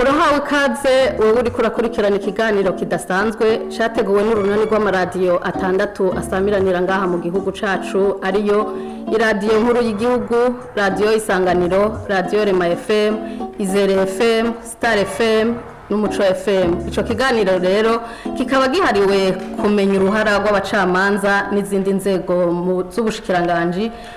urahawe ikaze wowe uri kurakurikirana ikiganiro kidasanzwe cyateguwe n'urunani rw'amaradiyo atandatu asamiranira ngaha mu gihugu cyacu ariyo iradiyo nkuru y'igihugu radiyo isanganiro radiyo rema efemu izere efemu sitari efemu n'umuco efemu icyo kiganiro rero kikaba gihariwe kumenya uruhara rw'abacamanza n'izindi nzego z'ubushikiranganji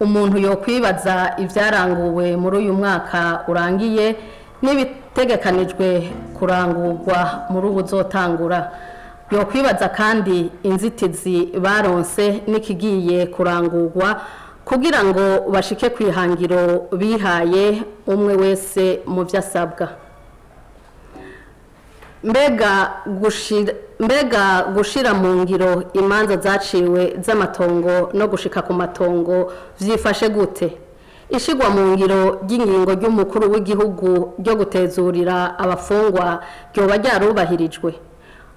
umuntu yokwibaza ibyaranguwe muri uyu mwaka urangiye n'ibitegekanijwe kurangurwa muri ubu uzotangura ni ukwibaza kandi inzitizi baronse n'ikigiye kurangurwa kugira ngo bashike ku ihangiro bihaye umwe wese mu byo asabwa mbega gushira mu ngiro imanza zaciwe z'amatongo no gushika ku matongo byifashe gute ishigwa mu ngiro ry'ingingo ry'umukuru w'igihugu ryo gutezurira abafungwa ryoba ryarubahirijwe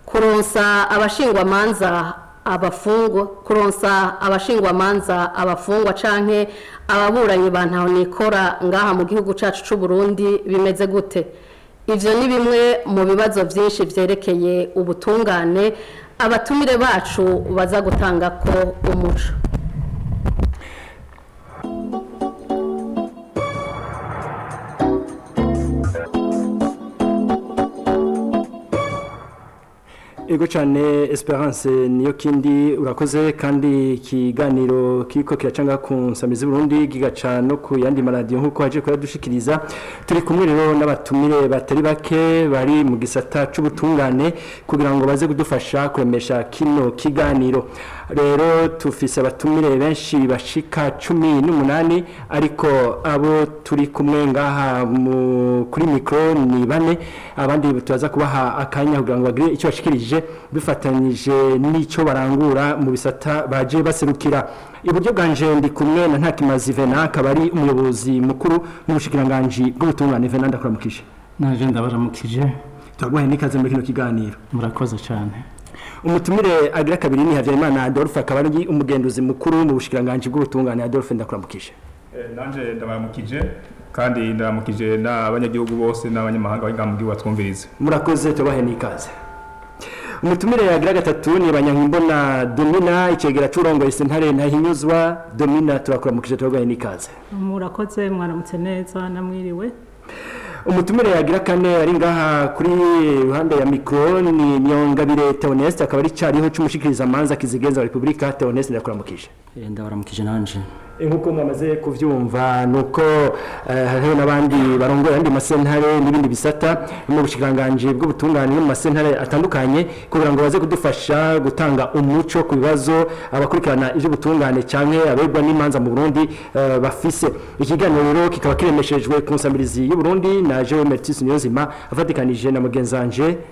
kuronsa abashingwamanza abafungwa kuronsa abashingwamanza abafungwa canke ababuranyi bantaho nikora ngaha mu gihugu cacu c'u Burundi bimeze gute ivyo ni bimwe mu bibazo vyinshi vyerekeye ubutungane abatumire bacu baza gutanga ko umuco ego cyane esperance niyo kindi urakoze kandi ikiganiro kiko kiracanga ku nsamizi burundi gigaca no ku yandi maradiyo nk'uko haje kuyadushikiriza turi kumwe rero n'abatumire batari bake bari mu gisata cy’ubutungane kugira ngo baze kudufasha kuremesha kino kiganiro rero tufise abatumire benshi bashika cumi n'umunani ariko abo turi kumwe ngaha kuri mikoro ni bane abandi turaza kubaha akanya kugira ngo bagire icyo bashikirije bifatanyije n'icyo barangura mu bisata baje baserukira iburyo bwanje ndi kumwe na ntakimazi vena akaba ari umuyobozi mukuru n'ubushikiranganji bw'ubutungane vena ndakuramukije naje ndabaramukije turaguhaye n'ikaze muri kino kiganiro murakoze cyane umutumire agira kabiri ni Habyarimana Adolphe akaba ari umugenduzi mukuru mu bushikiranganje bw'ubutungane Adolphe ndakuramukije eh, nanje ndabaramukije kandi ndaramukije n'abanyagihugu bose n'abanyamahanga b'ingambwe batwumvirize murakoze tubahe n'ikaze umutumire yagira gatatu ni banyankimbona domina icyegera cy'urongoye sentare ntahinyuzwa domina turakuramukije turabahe n'ikaze murakoze mwaramutse neza namwiriwe umutumire yagira kane ari ngaha kuri ruhande ya mikoro ni nyongabire teoneste akaba ari cyariho cy'umushikirizamanza kizigenza repubulika teoneste ndakuramukije eh, ndabaramukije nanje nk'uko mwamaze kubyumva Nuko uko eh, hariho n'abandi barongoye andi masentare n'ibindi bisata mu bushikiranganji bw'ubutungane mu masentare atandukanye kugira ngo baze kudufasha gutanga umuco ku bibazo abakurikirana iby'ubutungane cyangwa abegwa n'imanza mu Burundi eh, bafise ikiganiro rero kikaba kiremeshejwe ku nsambirizi y'u Burundi na Jean Mertis Niyonzima avatikanije na mugenzanje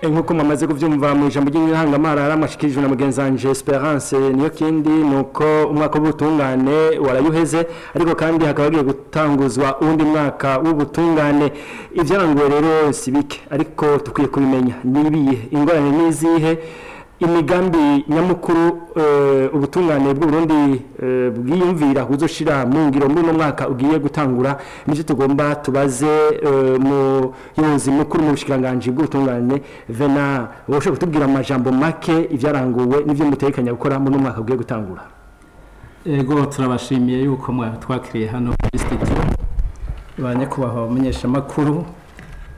Eh, nk'uko mamaze kubyumva mu ijambo ry'intangamara aramashikirijwe na mugenzi wanjye esperance niyo kindi ni uko umwaka w'ubutungane warayuheze ariko kandi hakaba hagiye gutanguzwa undi mwaka w'ubutungane ibyaranguwe rero si bike ariko dukwiye kubimenya ni ibihe ingorane ni izihe imigambi nyamukuru eh, ubutungane bw'uburundi eh, bwiyumvira uzoshira mu ngiro muri uno mwaka ugiye gutangura nicyo tugomba tubaze eh, mu muyobozi mukuru mu bushikiranganji bw'ubutungane vena woshobora kutubwira amajambo make ibyaranguwe n'ibyo mutekanya gukora muri uno mwaka ugiye gutangura ego turabashimiye yuko mwatwakiriye hano kuri sitidiyo ba nyakubahwa abamenyeshamakuru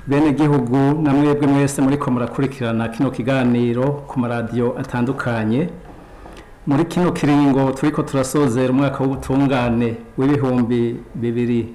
bene gihugu namwebwe mwese muri ko murakurikirana kino kiganiro ku maradiyo atandukanye muri kino kiringo turi ko turasozera umwaka w'ubutungane w'ibihumbi bibiri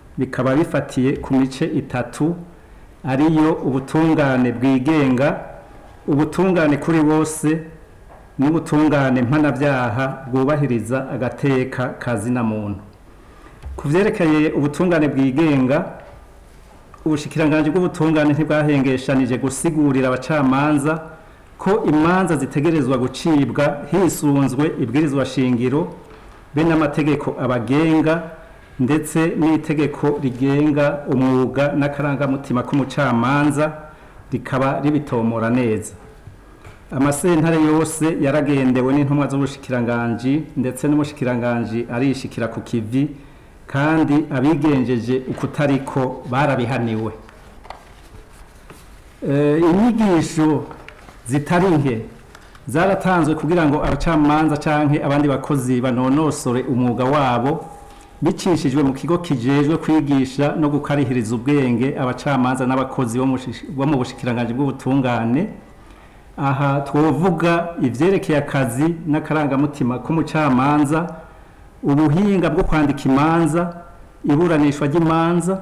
bikaba bifatiye ku mice itatu ariyo ubutungane bwigenga ubutungane kuri bose n'ubutungane mpanabyaha bwubahiriza agateka kazina muntu ku byerekeye ubutungane bwigenga ubushikiranganji bw'ubutungane ntibwahengeshanije gusigurira abacamanza ko imanza zitegerezwa gucibwa hisunzwe ibwirizwa shingiro be n'amategeko abagenga ndetse n'itegeko rigenga umwuga n'akarangamutima k'umucamanza rikaba ribitomora neza amasentare yose yaragendewe n'intumwa z'ubushikiranganji ndetse n'umushikiranganji arishikira ku kivi kandi abigenjeje ukutariko barabihaniwe e, inyigisho zitari nke zaratanzwe kugira ngo abacamanza cyangwa abandi bakozi banonosore umwuga wabo bicishijwe mu kigo kijejwe kwigisha no gukarihiriza ubwenge abacamanza n'abakozi bo mu bushikiranganji bw'ubutungane aha twovuga ibyerekeye akazi n'akarangamutima k'umucamanza ubuhinga bwo kwandika imanza iburanishwa ry'imanza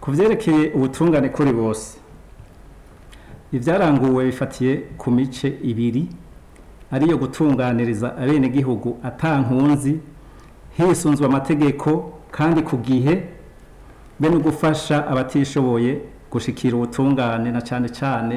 ku byerekeye ubutungane kuri bose ibyaranguwe bifatiye ku mice ibiri ariyo gutunganiriza abenegihugu atankunzi hisunzwe amategeko kandi ku gihe be no gufasha abatishoboye gushikira ubutungane na cyane cyane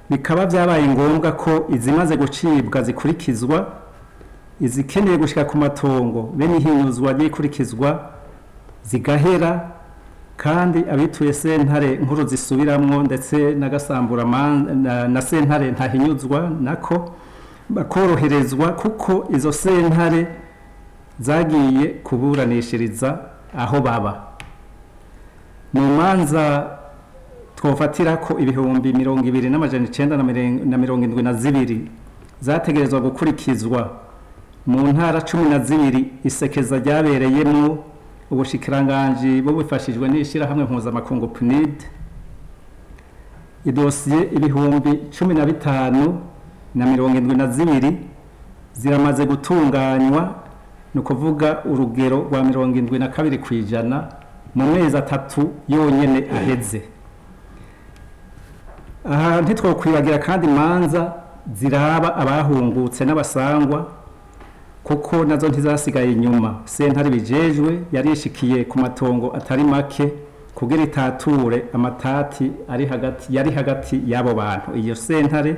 bikaba byabaye ngombwa ko izimaze gucibwa zikurikizwa izikeneye gushyira ku matongo bene ihinyuzwa ry'ikurikizwa zigahera kandi abituye sentare nkuru zisubiramwo ndetse n'agasambura na sentare ntahinyuzwa nako bakoroherezwa kuko izo sentare zagiye kuburanishiriza aho baba mu manza twafatira ko ibihumbi mirongo ibiri n'amajana icyenda na mirongo indwi na zibiri zategerezwa gukurikizwa mu ntara cumi na zibiri isekeza ryabereyemo ubushikiranganji bubifashijwe n'ishyirahamwe mpuzamakungu punide idosiye ibihumbi cumi na bitanu na mirongo irindwi na zibiri ziramaze gutunganywa ni ukuvuga urugero rwa mirongo irindwi na kabiri ku ijana mu mezi atatu yonyine aheze aha ntitwakwibagira kandi imanza ziraba abahungutse n'abasangwa kuko nazo ntizasigaye inyuma sentare bijejwe yarishikiye ku matongo atari make kugira itature amatati ari hagati yari hagati y'abo bantu iyo sentare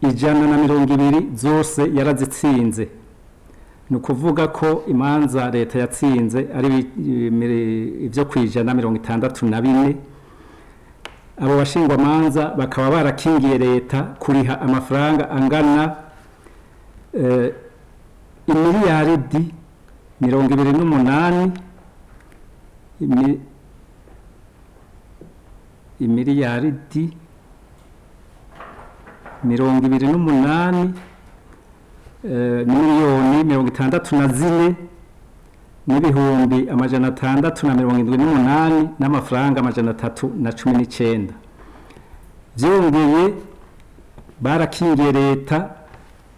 ijana na mirongo ibiri zose yarazitsinze ni ukuvuga ko imanza leta yatsinze ari ibyo ku ijana mirongo itandatu na bine abo bashingwamanza bakaba barakingiye leta kuriha amafaranga angana eh, imiliyaridi mirongo ibiri n'umunani imiliyaridi mirongo ibiri n'umunani eh, miliyoni mirongo itandatu na zine n'ibihumbi amajana atandatu na mirongo irindwi n'umunani n'amafaranga amajana atatu na cumi n'icyenda byongeye barakingiye leta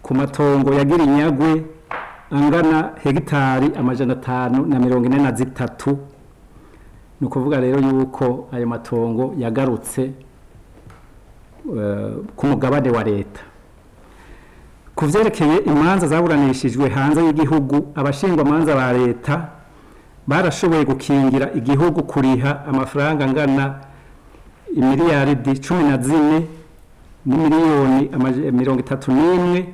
ku matongo ya girinyagwe angana hegitari amajana atanu na mirongo ine na zitatu ni ukuvuga rero yuko ayo matongo yagarutse eh, ku mugabane wa leta ku vyerekeye imanza zaburanishijwe hanze y'igihugu abashingwa manza ba leta barashoboye gukingira igihugu kuriha amafaranga angana imiliyaridi cumi na zine ni miliyoni mirongo itatu n'imwe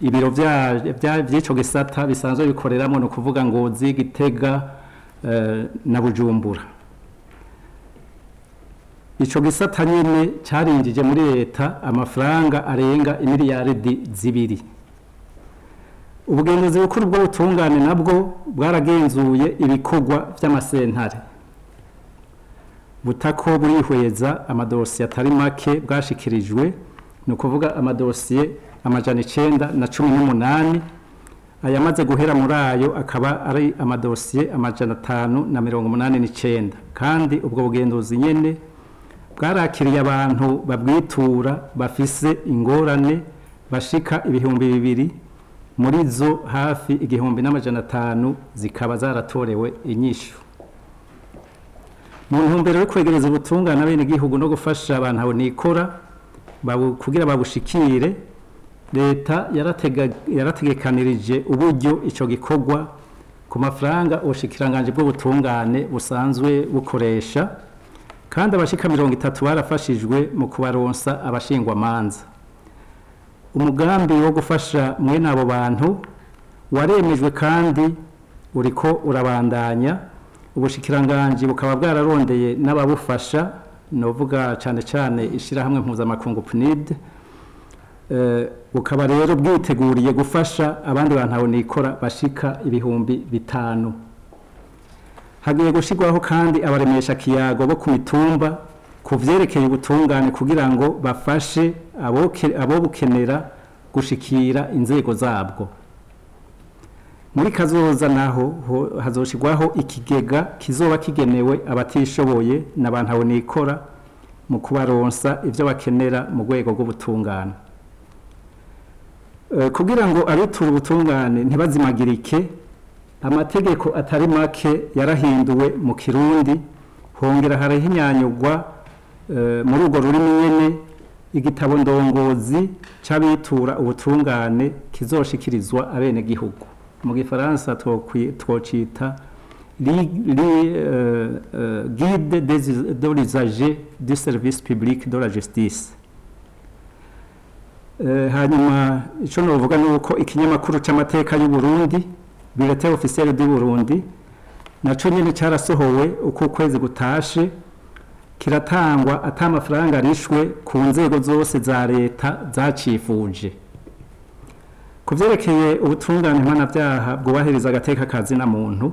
ibiro by'icyo gisata bisanzwe bikoreramo ni ukuvuga ngo Gitega eh, na bujumbura icyo gisata nyine cyarinjije muri leta amafaranga arenga imiliyaridi zibiri ubugenzuzi bukuru bw'ubutungane nabwo bwaragenzuye ibikorwa by'amasentare butako burihweza amadosiye atari make bwashikirijwe ni ukuvuga amadosiye amajana icyenda na cumi n'umunani ayamaze guhera muri ayo akaba ari amadosiye amajana atanu na mirongo umunani n'icyenda kandi ubwo bugenzuzi nyine bwarakiriye abantu babwitura bafise ingorane bashika ibihumbi bibiri muri zo hafi igihumbi n'amajana atanu zikaba zaratorewe inyishu mu ntumbero yo kwegereza ubutungane abenegihugu no gufasha abantu abo nikora kugira babushikire leta yarategekanirije uburyo icyo gikorwa ku mafaranga ubushikiranganji bw'ubutungane busanzwe bukoresha kandi abashika mirongo itatu barafashijwe mu kubaronsa abashingwa manza. umugambi wo gufasha mwene abo bantu waremejwe kandi uri ko urabandanya ubushikiranganji bukaba bwararondeye n'ababufasha ni uvuga cyane cyane ishyirahamwe mpuzamakungu punide eh, bukaba rero bwiteguriye gufasha abandi bantu abo nikora bashika ibihumbi bitanu hagiye gushyirwaho kandi abaremesha kiyago bo ku mitumba ku byerekeye ubutungane kugira ngo bafashe abo bukenera gushikira inzego zabwo muri kazoza naho hazoshyirwaho ikigega kizoba kigenewe abatishoboye n'abantu nikora mu kubaronsa ibyo bakenera mu rwego rw'ubutungane eh, kugira ngo abitura ubutungane ntibazimagirike amategeko atari make yarahinduwe mu kirundi hongera harahinyanyurwa eh, muri urwo rurimi nyene igitabo ndongozi cy'abitura ubutungane kizoshikirizwa abenegihugu mu gifaransa twocita eh, eh, guide d'orisager du service public de la justice hanyuma icyo navuga ni uko ikinyamakuru cy'amateka y'u burundi birate ofisiyeri di Burundi naco nyene cyarasohowe uko ukwezi gutashe kiratangwa ata amafaranga arishwe ku nzego zose za leta zacifuje ku byerekeye ubutungane mpanabyaha bwubahiriza agateka kazina muntu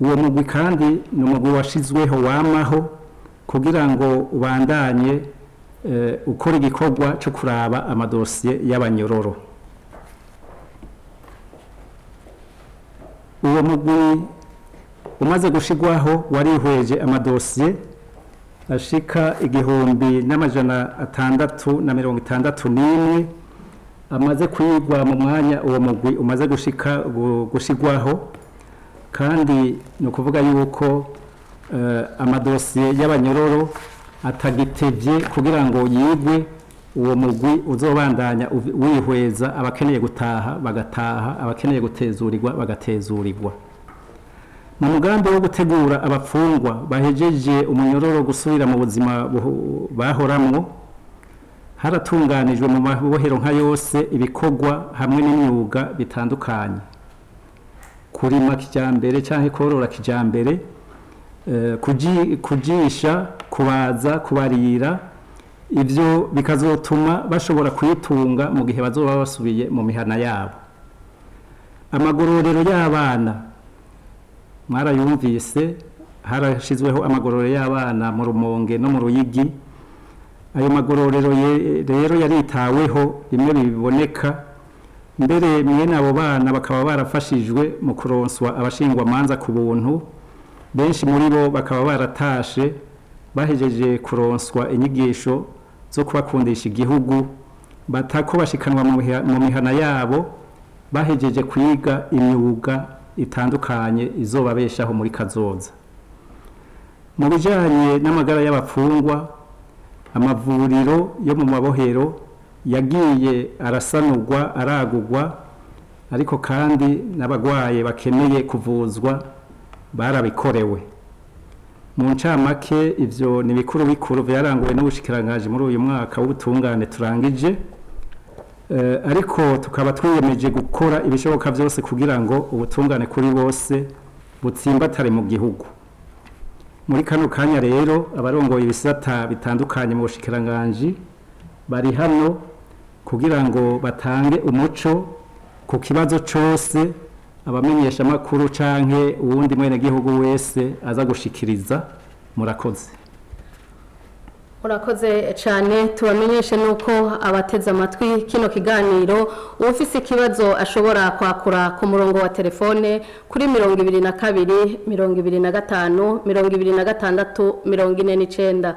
uwo mugwi kandi ni umugwi washyizweho wamaho kugira ngo ubandanye eh, ukora igikorwa cyo kuraba amadosiye y'abanyororo uwo mugwi umaze gushigwaho warihweje amadosiye ashika igihumbi n'amajana atandatu na mirongo itandatu n'imwe amaze kwigwa mu mwanya uwo mugwi umaze gushika gushigwaho kandi ni ukuvuga yuko eh, amadosiye y'abanyororo atagitebye kugira ngo yigwe uwo mugwi uzobandanya wihweza abakeneye gutaha bagataha abakeneye gutezurirwa bagatezurirwa mu mugambi wo gutegura abapfungwa bahejeje umunyororo gusubira mu buzima bahoramwo haratunganijwe mu mabohero nka yose ibikorwa hamwe n'imyuga bitandukanye kurima kijyambere cyangwa korora kijyambere eh, kujisha kubaza kubarira ibyo bikazotuma bashobora kuyitunga mu gihe bazoba basubiye mu mihana yabo amagororero y'abana mwarayumvise harashyizweho amagororero y'abana mu rumonge no mu ruyigi ayo magororero rero yaritaweho rimwe biboneka mbere mwene abo bana bakaba barafashijwe mu kuronswa abashingwa amanza ku buntu benshi muri bo bakaba baratashe bahejeje kuronswa inyigisho zo kubakundisha igihugu batako bashikanwa mu mihana yabo bahejeje kwiga imyuga itandukanye izobabeshaho muri kazoza mu bijyanye n'amagara y'abapfungwa amavuriro yo mu mabohero yagiye arasanurwa aragurwa ariko kandi n'abarwaye bakeneye kuvuzwa barabikorewe mu ncamake ibyo ni bikuru bikuru byaranguwe n'ubushikiranganji muri uyu mwaka w'ubutungane turangije eh, ariko tukaba twiyemeje gukora ibishoboka byose kugira ngo ubutungane kuri bose butsimbatare mu gihugu muri kano kanya rero abarongoye ibisata bitandukanye mu bushikiranganji bari hano kugira ngo batange umuco ku kibazo cyose abamenyeshamakuru cyangwa uwundi mwenegihugu wese aza gushikiriza murakoze urakoze cyane tubamenyeshe nuko abateze amatwi kino kiganiro ufise ikibazo ashobora kwakura ku murongo wa telefone kuri mirongo ibiri na kabiri mirongo ibiri na gatanu mirongo ibiri na gatandatu mirongo ine n'icyenda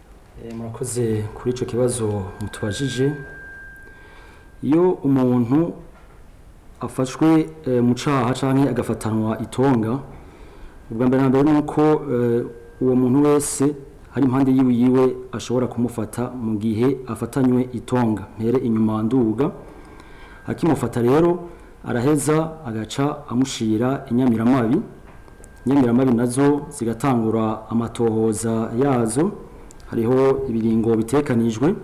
Eh, murakoze kuri icyo kibazo mutubajije iyo umuntu afashwe eh, mu cyaha cyangwa agafatanwa itonga ubwa mbere na mbere ni uko eh, uwo muntu wese hari impande yiwe ashobora kumufata mu gihe afatanywe itonga mpere inyuma nduga akimufata rero araheza agaca amushyira inyamiramabi inyamiramabi nazo zigatangura amatohoza yazo hariho ibiringo bitekanijwe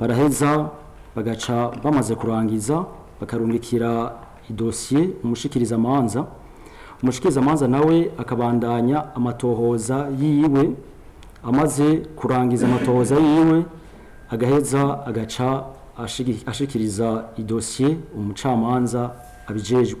baraheza bagaca bamaze kurangiza bakarungikira idosiye umushikirizamanza umushikirizamanza nawe akabandanya amatohoza yiwe amaze kurangiza amatohoza yiwe agaheza agaca ashikiriza idosiye umucamanza abijejwe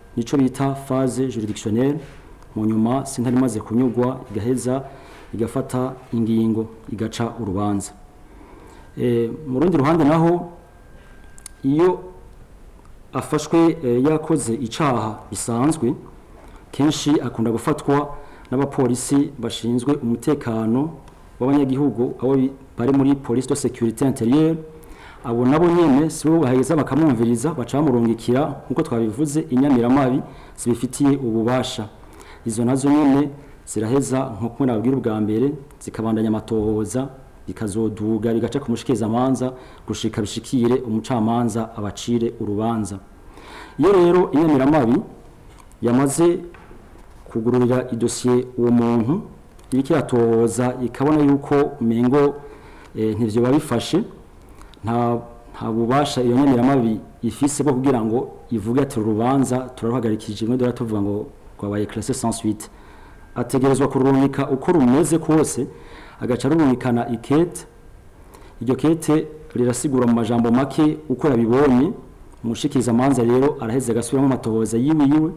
nico bita phase juridictionnaire mu nyuma sentare imaze kunyugwa igaheza igafata ingingo igaca urubanza eh, mu rundi ruhande naho iyo afashwe eh, yakoze icyaha bisanzwe kenshi akunda gufatwa n'abapolisi bashinzwe umutekano w'abanyagihugu aho bari muri polisi de securite interieure abo nabo nyene si bo baheza bakamwumviriza bacamurungikira nk'uko twabivuze inyamiramabi zibifitiye ububasha izo nazo nyene ziraheza nk'uko nababwira ubwa mbere zikabandanya amatohoza bikazoduga bigaca ku amanza gushika bishikire umucamanza abacire urubanza iyo rero iyo miramabi yamaze kugururira idosiye uwo muntu irikiratohoza ikabona yuko mengo eh, ntibyo babifashe nta nta bubasha iyo nyemeramabi ifise bwo kugira ngo ivuge ati urubanza turaruhagarikije imwe dore tuvuga ngo rwabaye classe sans ategerezwa kurunika uko rumeze kose agaca arurumikana ikete iryo kete rirasigura mu majambo make uko yabibonye amanza rero araheze agasubiramo amatohoza yiwe yiwe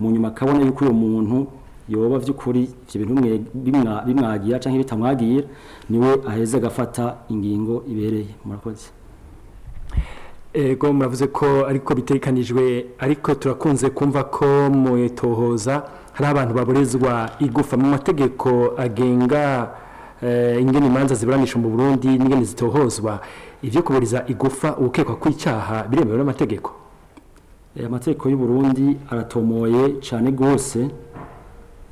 mu nyuma akabona yuko uyu muntu yoba by'ukuri ibyo bintu bimwagira cyangwa bitamwagira niwe aheze agafata ingingo ibereye murakoze ego muravuze ko ariko biterekanijwe ariko turakunze kumva ko mu itohoza hari abantu baburizwa igufa mu mategeko agenga eh, ingene imanza ziburanishwa mu burundi n'ingene zitohozwa ibyo kuburiza igufa ubukekwa kw'icyaha biremewe n'amategeko eh, amategeko y'u Burundi aratomoye cyane rwose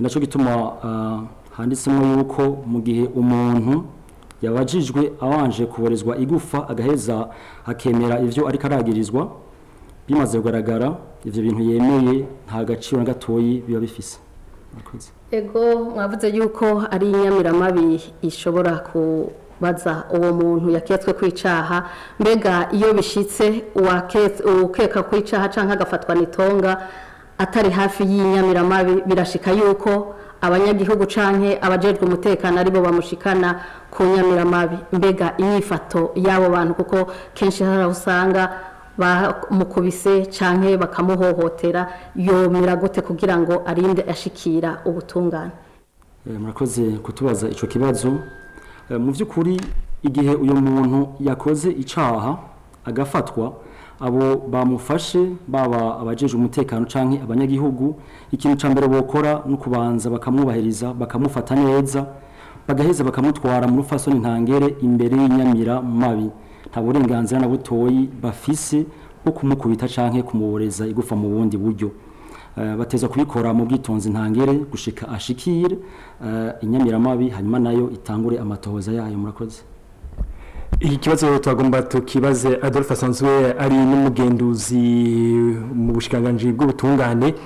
nacyo gituma ah, handitsemo yuko mu gihe umuntu yabajijwe abanje kuburizwa igufa agaheza akemera ibyo ariko aragirizwa bimaze kugaragara ibyo bintu yemeye nta gaciro na gatoyi biba bifise ego mwavuze yuko ari inyamiramabi ishobora kubaza uwo muntu yaketswe ku icaha mbega iyo bishyitse ukeka ku icaha cyangwa agafatwa n'itonga atari hafi y'inyamiramabi birashika yuko abanyagihugu canke abajejwe umutekano aribo bamushikana ku nyamiramabi mbega inyifato y'abo bantu kuko kenshi hari aho usanga bamukubise cyane bakamuhohotera yomera gute kugira ngo arinde ashikira ubutungane eh, murakoze kutubaza icyo kibazo eh, mu by'ukuri igihe uyu muntu yakoze icyaha agafatwa abo bamufashe baba abajeje umutekano cyangwa abanyagihugu ikintu cya mbere bakora ni ukubanza bakamwubahiriza bakamufata neza bagaheza bakamutwara muri fasoni ntangere imbere y'inyamira mabi nta na butoyi bafise bwo kumukubita canke kumuboreza igufa mu bundi buryo eh, bateza kubikora mu bwitonzi ntangere gushika ashikire eh, inyamiramabi hanyuma nayo itangure amatohoza yayo murakoze iki kibazo turagomba tukibaze adolphe asanzwe ari n'umugenduzi mu bushikiranganji bw'ubutungane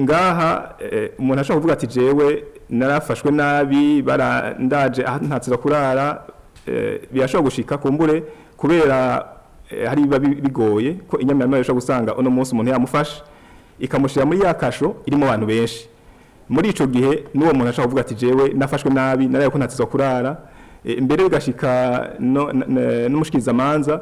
ngaha umuntu ashobora kuvuga ati jewe narafashwe nabi barandaje ntatsira kurara birashobora gushika kumbure kubera hari biba bigoye ko inyamabi ishobora gusanga uno munsi umuntu yamufashe ikamushyira muri ya kasho irimo abantu benshi muri icyo gihe n'uwo muntu ashobora kuvuga ati jewe nafashwe nabi naraye ko ntatizwa kurara e, mbere bigashyika n'umushikirizamanza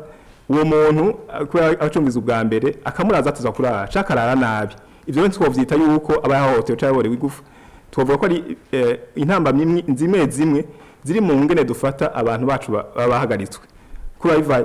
uwo muntu kubera abacungiza ubwa mbere akamuraza atizwa kurara cyangwa akarara nabi ibyo rero ntitwabyita yuko aba yahohotewe cyangwa yahorewe igufa twavuga ko ari e, intamba zimwe zimwe ziri mu ngene dufata abantu bacu bahagaritswe kuba biva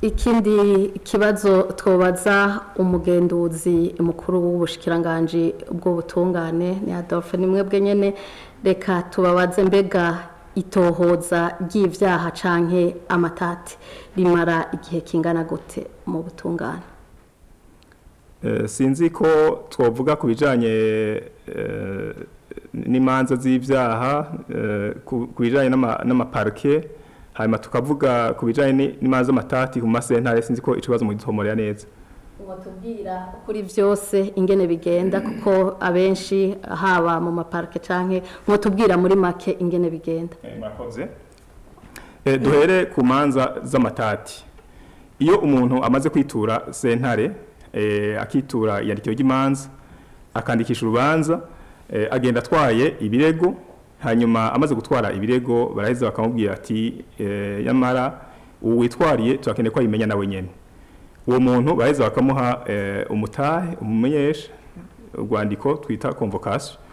ikindi kibazo twabaza umugenduzi mukuru w'ubushikiranganji bw'ubutungane ni adolphe ni mwebwe nyine reka tubabaze mbega itohoza ry'ibyaha canke amatati rimara igihe kingana gute mu butungane eh, sinzi ko twavuga ku bijyanye eh, n'imanza z'ibyaha eh, ku bijyanye n'amaparike hanyuma tukavuga ku bijyanye n'imanza z'amatati ku masentare sinzi ko ikibazo mu mugitomorera neza watubwira kuri byose ingene bigenda kuko abenshi haba mu maparike cyangwa mwatubwira muri make ingene bigenda eh, eh, duhere ku manza z'amatati iyo umuntu amaze kwitura sentare eh, akitura iyandikiro ry'imanza akandikisha urubanza agenda atwaye ibirego hanyuma amaze gutwara ibirego baraheza bakamubwira ati eh, yamara uwo witwariye turakeneye ko ayimenya nawe nyine uwo muntu baraheza bakamuha eh, umutahe umumenyesha urwandiko twita komvokasiyo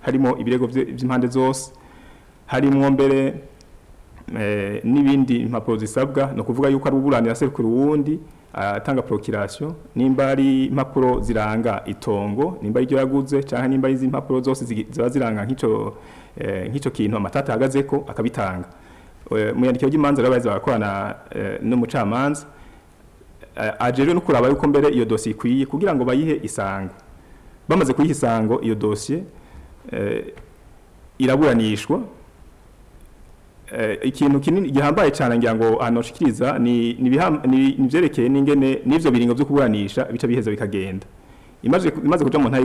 harimo ibirego by'impande zose harimo mbere eh, n'ibindi impapuro zisabwa ni ukuvuga yuko ari uburanira sekuru wundi atanga porokirasiyo nimba ari impapuro ziranga itongo nimba iryo yaguze cyangwa nimba ari impapuro zose ziba ziranga nk'icyo kintu amatata ahagaze ko akabitanga Eh, umwandikira w'imanza urabaza barakorana eh, n'umucamanza eh, aje rero no kuraba yuko mbere iyo dosiye ikwiye kugira ngo bayihe isango bamaze kuyiha isango iyo dosiye iraburanishwa ikintu kinini gihambaye cyane ngira ngo hano nshikiriza ni ibyerekeye n'ibyo biringo byo kuburanisha bica biheza bikagenda imaze kuja mu ntara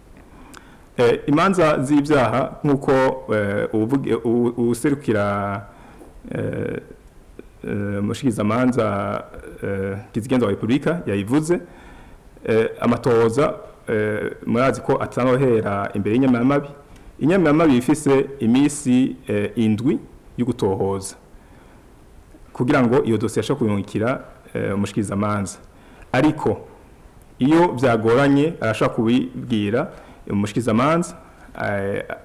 imanza z'ibyaha nk'uko ubuserukira umushikirizamanza eh, eh, kizigenza wa repubulika yayivuze eh, amatoza murazi ko atanohera imbere y'inyamiramabi inyamiramabi ifise iminsi indwi yo gutohoza kugira ngo iyo dosiye ashobore kubimukira umushikirizamanza ariko iyo byagoranye arashobora kubibwira umushikirizamanza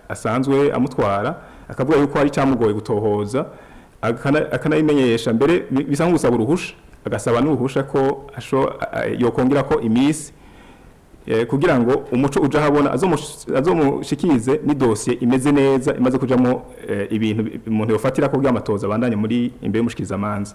asanzwe amutwara akavuga yuko hari icyamugoye gutohoza akanayimenyesha mbere bisa nko gusaba uruhusha agasaba n'uruhusha ko yokongera ko iminsi e, kugira ngo umuco ujya ahabona azomushikirize ni dosiye imeze neza imaze kujyamo e, ibintu umuntu yafatira ko by'amatoza abandanya muri imbere y'umushikirizamanza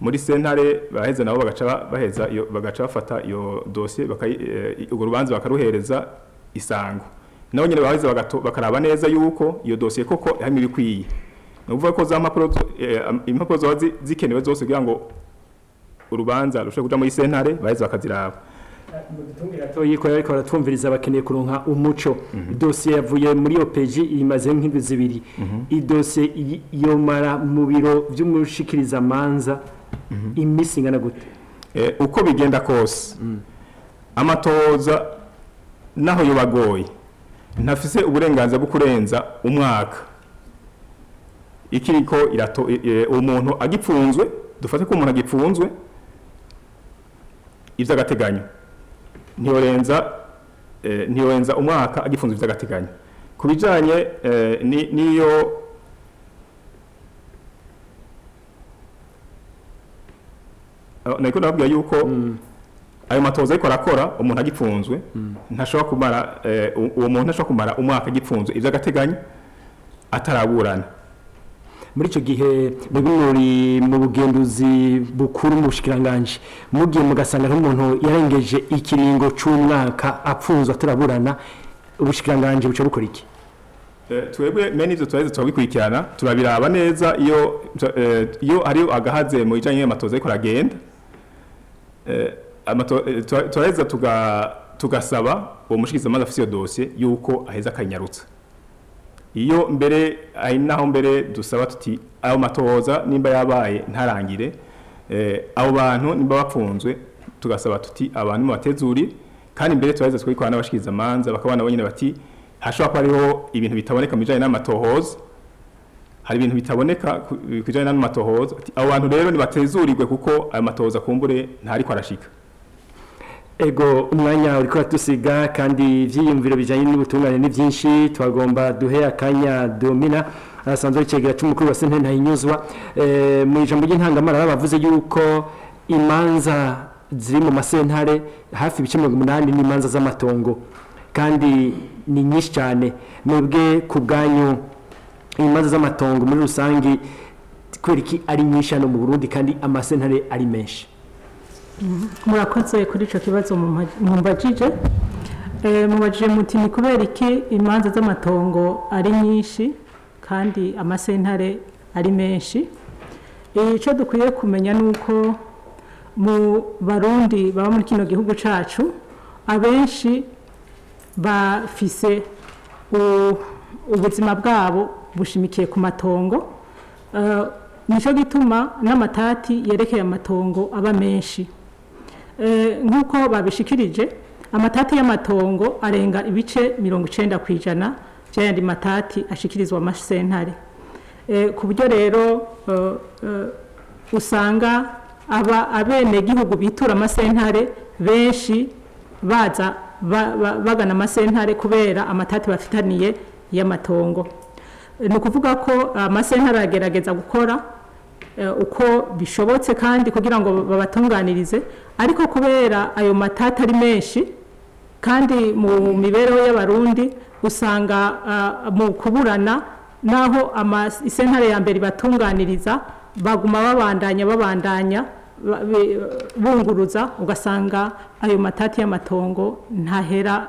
muri sentare baheza nabo bagaca baheza bagaca bafata iyo dosiye eh, urwo rubanza bakaruhereza isango nabo nyine baheza bakaraba neza yuko iyo dosiye koko harimo ibikwiye ni ukuvuga ko za eh, impapuro ziba zikenewe zose kugira ngo urubanza rushobore kuja muri sentare baheza bakaziraba ariko baratwumviriza bakeneye kuronka umuco idosiye mhm. yavuye muri iyo peji imaze nk'indu zibiri mhm. idosiye yomara mu biro by'umushikirizamanza mhm. iminsi ingana gute e, uko bigenda kose mm. amatoza naho yobagoye ntafise uburenganzira bwo kurenza umwaka ikiriko e, e, umuntu agipfunzwe dufate ko umuntu agipfunzwe iby'agateganyo Eh, ntiyorenza umwaka agifunzwe by'agateganyo ku bijyanye eh, n'iyo ntabwo oh, nababwira yuko mm. ayo matoza ariko arakora umuntu agifunzwe mm. ntashobora kumara eh, uwo muntu ntashobora kumara umwaka agifunzwe iby'agateganyo ataraburana muri icyo gihe biba muri mu bugenduzi bukuru mu bushikiranganji mugiye mugasanga nk'umuntu yarengeje ikiringo cy'umwaka apfunzwe aturaburana ubushikiranganji buca bukora iki eh, twebwe mene ibyo turaheze turabikurikirana turabiraba neza iyo eh, iyo hari agahaze mu bijyanye n'amatoza ariko aragenda eh, turaheza tugasaba uwo mushikirizamanza afite iyo dosiye yuko aheza akanyarutsa iyo mbere ari naho mbere dusaba tuti ayo matohoza nimba yabaye ntarangire eh, abo bantu nimba bapfunzwe tugasaba tuti abantu mubatezuri kandi mbere turaheza twikora n'abashikiriza amanza bakabana bonyine bati hashobora kuba hariho ibintu bitaboneka mu bijyanye n'amatohoza hari ibintu bitaboneka ku bijyanye n'amatohoza abo bantu rero nibatezurirwe kuko ayo matohoza kumbure ntariko arashika ego umwanya uri dusiga kandi ibyiyumviro bijyanye n'ubutungane ni byinshi twagomba duhe akanya domina asanzwe icyegera cy'umukuru wa sentare ntayinyuzwa eh, mu ijambo ry'intangamara bavuze yuko imanza ziri mu masentare hafi ibice mirongo inani ni imanza z'amatongo kandi ni nyinshi cyane mwebwe ku bwanyu imanza z'amatongo muri rusange kubera iki ari nyinshi hano mu burundi kandi amasentare ari menshi murakoze kuri icyo kibazo mumbajije eh, mubajije muti ni kubera iki imanza z'amatongo ari nyinshi kandi amasentare ari menshi icyo dukwiye kumenya ni uko mu barundi baba muri kino gihugu cyacu abenshi bafise ubuzima bwabo bushimikiye ku matongo eh, nicyo gituma n'amatati yerekeye amatongo aba menshi Eh, nk'uko babishikirije amatati y'amatongo arenga ibice mirongo icyenda ku ijana by'ayandi matati ashyikirizwa amasentare eh, ku buryo rero eh, usanga aba abenegihugu bitura amasentare benshi baza bagana amasentare kubera amatati bafitaniye y'amatongo ni ukuvuga ko amasentare agerageza gukora Eh, uko bishobotse kandi kugira ngo babatunganirize ariko kubera ayo mata atari menshi kandi mu mibereho y'abarundi usanga ah, mu kuburana n'aho isentare ya mbere ibatunganiriza baguma babandanya babandanya bunguruza ugasanga ayo matati y'amatongo ntahera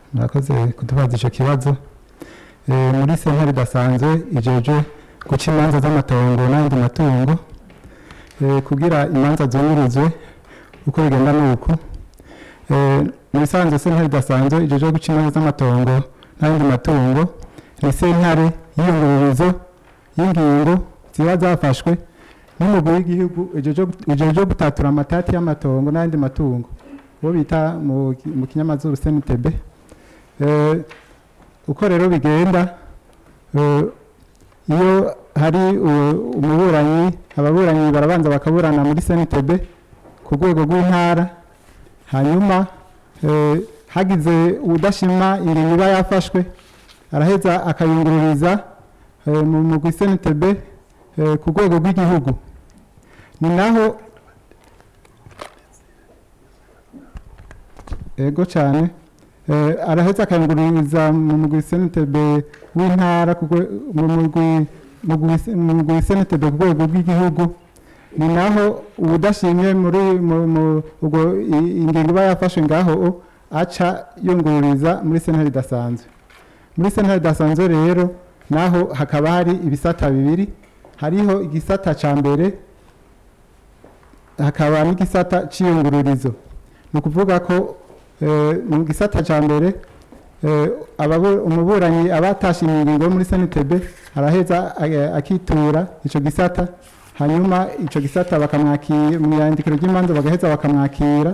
murakoze kutubaza icyo kibazo eh, muri sentare idasanzwe ijeje guca imanza z'amatongo n'andi matungo kugira eh, imanza zungurizwe uko bigenda n'uku mu bisanzwe sentare idasanzwe ijeje guca imanza z'amatongo n'andi matungo ni sentare y'iyungururizo n'ingingo ziba zafashwe n'umugwi w'igihugu ujejwe gutatura amatati y'amatongo n'ayandi matungo uwo bita mu kinyamazuru senitebe eh, uko rero bigenda eh, iyo hari eh, umuburanyi ababuranyi barabanza bakaburana muri senitebe ku rwego rw'intara hanyuma hagize udashima imirimo iba yafashwe araheza akayungururiza Eh, mu isenetb eh, ku rwego rw'igihugu ni naho ego eh, cyane arahetse akayungururiza mu isenetb w'intara mu isenetb ku rwego rw'igihugu ni naho ubudashimye muri ingingo iba yafashe ngaho aca yungururiza muri sentare idasanzwe muri sentare idasanzwe rero naho hakaba hari ibisata bibiri hariho igisata cya mbere hakaba n'igisata cy'iyungururizo ni ukuvuga ko eh, mu gisata cya mbere eh, umuburanyi aba atashimiye ingingo muri senitebe araheza akitura icyo gisata hanyuma icyo gisata bakamwakira mu irangikiro ry'imanza bagaheza bakamwakira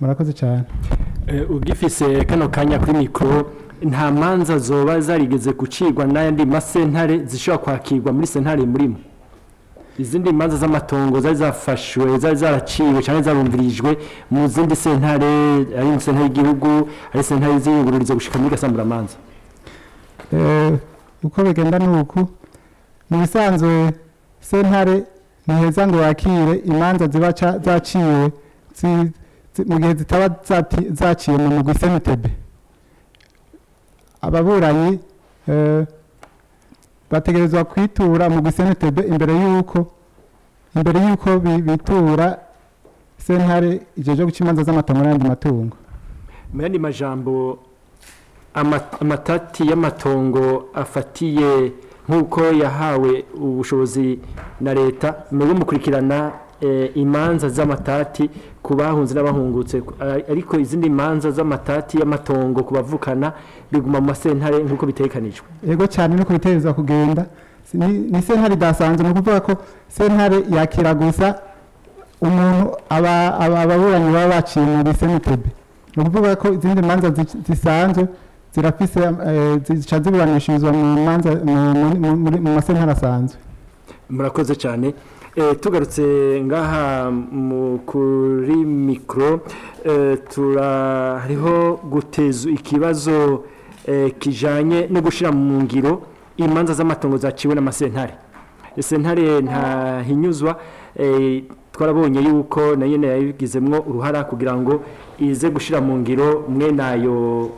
murakoze cyane eh, ugifise kano kanya kuri mikoro nta manza zoba zarigeze gucibwa n'ayandi masentare zishobora kwakirwa muri sentare murimo izindi manza z'amatongo zari zafashwe zari zaraciwe cyane zarumvirijwe mu zindi sentare ari sentare y'igihugu ari sentare z'iyungururizo gushyika muri gasamburamanza eh, uko bigenda ni uku mu bisanzwe sentare ntiheza ngo wakire imanza ziba zaciwe mu gihe zitaba zaciye mu mugwi senutebe ababuranyi eh, bategerezwa kwitura mu gusenetede imbere y'uko imbere y'uko bitura sentare igihe cyo guca imanza z'amatongo n'andi matungo mu yandi majambo amatati y'amatongo afatiye nk'uko yahawe ubushobozi na leta mu gukurikirana Eh, imanza z'amatati ku bahunze n'abahungutse eh, ariko izindi manza z'amatati y'amatongo ku bavukana biguma mu masentare nk'uko bitekanijwe yego cyane nuko biteza kugenda ni sentare idasanzwe ni ukuvuga ko sentare yakira gusa umuntu ababuranyi baba baciye muri senetebe ni ukuvuga ko izindi manza zisanzwe zirafise eh, zica ziburanishirizwa mu manza mu masentare asanzwe murakoze cyane Eh, tugarutse ngaha kuri mikoro eh, turariho guteza ikibazo eh, kijyanye no gushyira mu ngiro imanza z'amatungo zaciwe n'amasentare sentare ntahinyuzwa twarabonye yuko nayo yabigizemo uruhara kugira ngo ize gushyira mu ngiro mwe nayo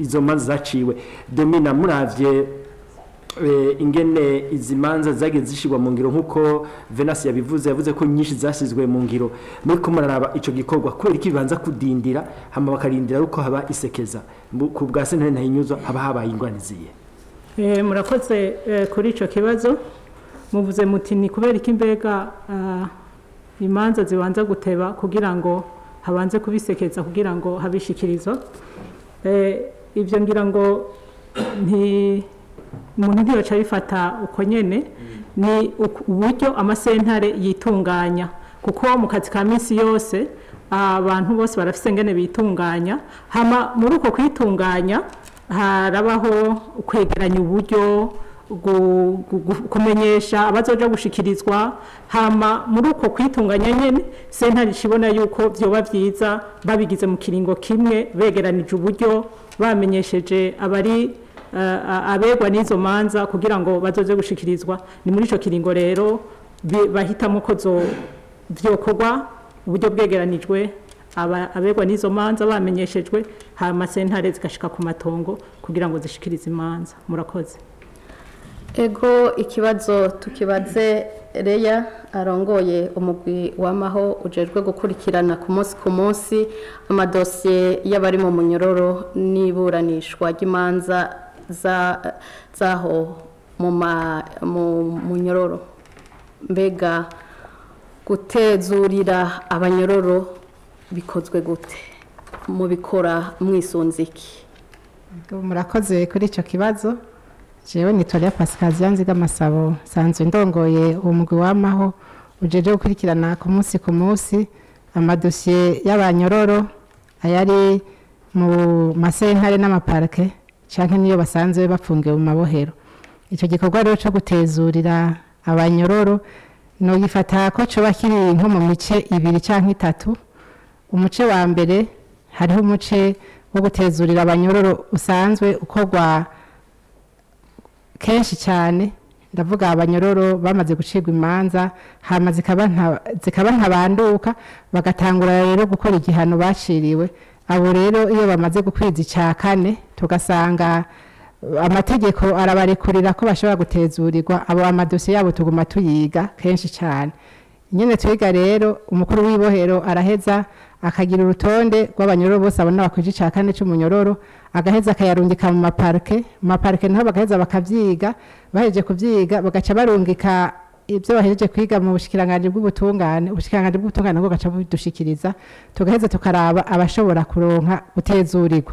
izo manza zaciwe Demina na murabye Eh, ingene izi manza zagiye zishyirwa mu ngiro nk'uko venasi yabivuze yavuze ko nyinshi zashyizwe mu ngiro muri kumararaba icyo gikorwa kubera ko ibanza kudindira hano bakarindira yuko haba isekeza ku bwa sentare ntahinyuzwa haba habaye ingwaniziye eh, murakoze eh, kuri icyo kibazo muvuze muti ni kubera ko imbega imanza zibanza guteba kugira ngo habanze kubisekeza kugira ngo habishikirizwa ibyo ngira ngo nti umuntu ntibaca abifata uko nyine mm. ni uburyo amasentare yitunganya kuko mu kazi ka minsi yose abantu bose barafite ingene bitunganya hama muri uko kwitunganya harabaho kwegeranya uburyo kumenyesha abazoja gushikirizwa hama muri uko kwitunganya nyene sentare ishibona yuko byoba byiza babigize mu kiringo kimwe begeranije uburyo bamenyesheje abari Eh, abegwa n'izo manza kugira ngo bazoze gushikirizwa ni muri icyo kiringo rero bahitamo ko byokorwa uburyo bwegeranijwe abegwa n'izo manza bamenyeshejwe hama sentare zigashika ku matongo kugira ngo zishikirize imanza murakoze ego ikibazo tukibaze reya arongoye umugwi w'amaho ujejwe gukurikirana ku munsi ku munsi amadosiye y'abari mu munyororo n'iburanishwa ry'imanza zaho mu nyororo mbega gutezurira abanyororo bikozwe gute mubikora mwisunziki murakoze kuri icyo kibazo jewe nitwariya pasikaziya nziga amasabo nsanzwe ndongoye umugwi w'amaho ujeje gukurikirana ku munsi ku munsi amadosiye y'abanyororo ayari mu masentare n'amaparike cyangwa n'iyo basanzwe bafungiwe mu mabohero icyo gikorwa rero cyo gutezurira abanyororo ni ugifata ko kiba kiri nko mu mice ibiri cyangwa itatu umuce wa mbere hariho umuce wo gutezurira abanyororo usanzwe ukorwa kenshi cyane ndavuga abanyororo bamaze gucibwa imanza hama zikaba ntabanduka bagatangura rero gukora igihano baciriwe abo rero iyo bamaze gukwiza icya kane tugasanga amategeko arabarekurira ko bashobora gutezurirwa abo amadosiye yabo tuguma tuyiga kenshi cyane nyine twiga rero umukuru w'ibohero araheza akagira urutonde rw'abanyororo bose abona bakwije icya kane cy'umunyororo agaheza akayarungika mu maparike mu maparike naho bagaheza bakabyiga baheje kubyiga bagaca barungika ibyo bahereje kwiga mu bushikiranganji bw'ubutungane ubushikiranganji bw'ubutungane bwo gaca budushikiriza tugaheza tukaraba abashobora kuronka gutezurirwa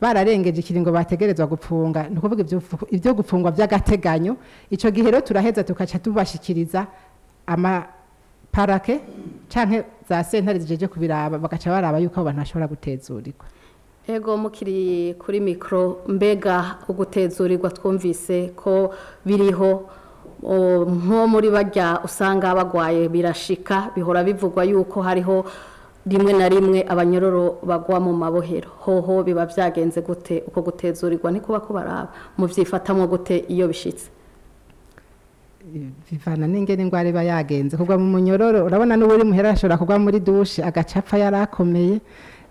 bararengeje ikiringo bategerezwa gufunga ni ukuvuga ibyo gufungwa by'agateganyo icyo gihe rero turaheza tukaca tubashyikiriza amaparake cyangwa za sentare zijeje kubiraba bagaca baraba yuko abo bantu bashobora gutezurirwa ego mukiri kuri mikoro mbega ugutezurirwa twumvise ko biriho nko muri bajya usanga bagwaye birashika bihora bivugwa yuko hariho rimwe na rimwe abanyororo bagwa mu mabohero hoho biba byagenze gute uko gutezurirwa ni kuba ko baraba mu byifatamo gute iyo bishyitse bivana n'ingene indwara iba yagenze kugwa mu munyororo urabona n'ubu uri muhera ashobora kugwa muri dushe agacapfa yari akomeye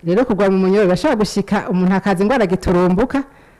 rero kugwa mu munyororo ashobora gushyika umuntu akazi indwara giturumbuka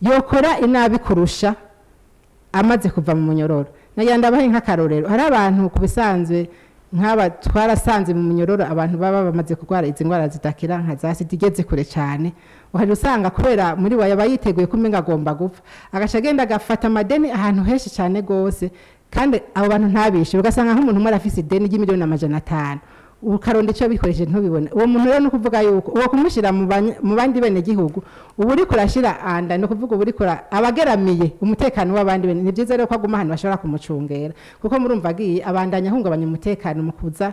yokora inabi kurusha amaze kuva mu munyororo nagira ndabahe nk'akarorero hari abantu ku bisanzwe nk'aba twarasanze mu minyororo abantu baba bamaze kurwara izi ndwara zidakira nka za sida igeze kure cyane uhari usanga kubera muri we yaba yiteguye ko umenya agomba gupfa agaca agenda agafata amadeni ahantu henshi cyane rwose kandi abo bantu ntabishe ugasanga nk'umuntu umwe arafite ideni ry'imiliyoni na majana atanu ubukaroni icyo bikoresheje ntubibone uwo muntu rero ni ukuvuga yuko uwo kumushyira mu bandi bene gihugu uba uri kurashyira anda ni ukuvuga uba uri abageramiye umutekano w'abandi bene ni byiza rero ko aguma ahantu bashobora kumucungera kuko murumva agiye abandanya ahungabanya umutekano mu kuza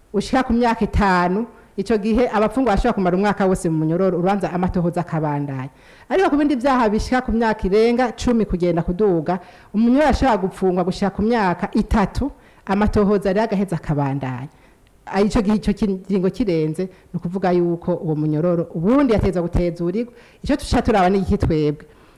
ushyira ku myaka itanu icyo gihe abapfungu bashobora kumara umwaka wose mu munyororo urubanza amatohoza akabandanya ariko ku bindi byaha bishyira ku myaka irenga cumi kugenda kuduga umunyororo ashobora gupfungwa gushyira ku myaka itatu amatohoza rero agaheza akabandanya icyo gihe icyo kiringo kirenze ni ukuvuga yuko uwo munyororo ubundi yateza guteza urigwa icyo tujya turaba ni iki twebwe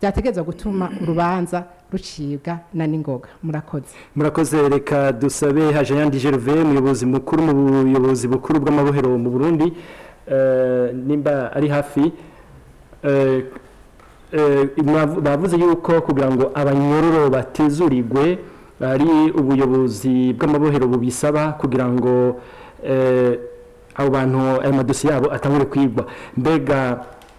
byategerezwa gutuma urubanza rucibwa na ningoga murakoze murakoze reka dusabe hajayandi gervais umuyobozi mukuru mu buyobozi bukuru bw’amabuhero mu burundi eh, nimba ari hafi bavuze eh, eh, yuko kugira ngo abanyororo batizurirwe ari ubuyobozi bw'amabohero bubisaba kugira ngo eh, abo bantu ayo madosiye yabo atangure kwigwa mbega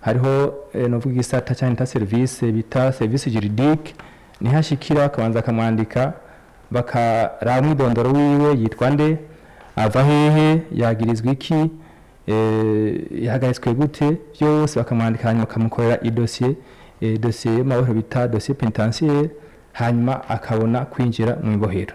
hariho eh, navuga igisata cyane ta serivisi bita serivisi juridike ntihashikira akabanza akamwandika bakaraba umwidondoro wiwe yitwa nde ava hehe yagirizwa iki eh, yahagaritswe gute byose bakamwandika hanyuma bakamukorera idosiye dosiye eh, y'amahoro bita dosiye penitensiyeri hanyuma akabona kwinjira mu ibohero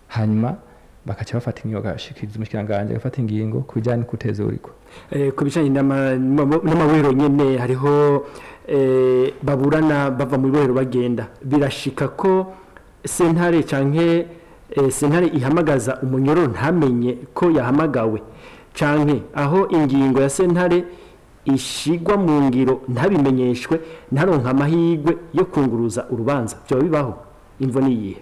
hanyuma bakaca bafata ingingo bagashikiriza umushyiranganje gafata ingingo ku bijyanye no kutezurirwa eh, ku bijyanye n'amawero nyine hariho eh, baburana bava mu ibohero bagenda birashika ko sentare cyangwa eh, sentare ihamagaza umunyoro ntamenye ko yahamagawe cyangwa aho ingingo ya sentare ishigwa mu ngiro ntabimenyeshwe ntaronka amahirwe yo kunguruza urubanza byaba bibaho imvo ni iyihe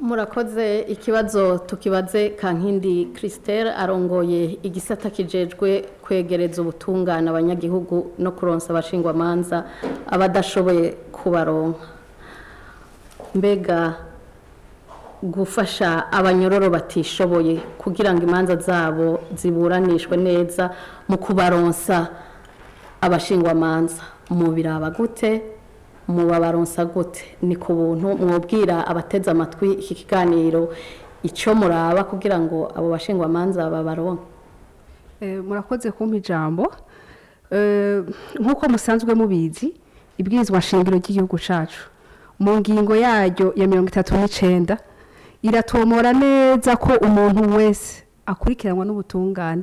murakoze ikibazo tukibaze kankindi kirisiteri arongoye igisata kijejwe kwegereza ubutungane abanyagihugu no kuronsa abashingwamanza abadashoboye kubaronka mbega gufasha abanyororo batishoboye kugira ngo imanza zabo ziburanishwe neza mu kubaronsa abashingwamanza mu biraba gute mubabaronsa gute ni ku buntu mwubwira abateze amatwi iki kiganiro icyo muraba kugira ngo abo bashingwamanza babaronke eh, murakoze kumpa ijambo eh, nk'uko musanzwe mubizi ibwirizwa shingiro ry'igihugu cyacu mu ngingo yaryo ya mirongo itatu n'icyenda iratomora neza ko umuntu wese akurikiranwa n'ubutungane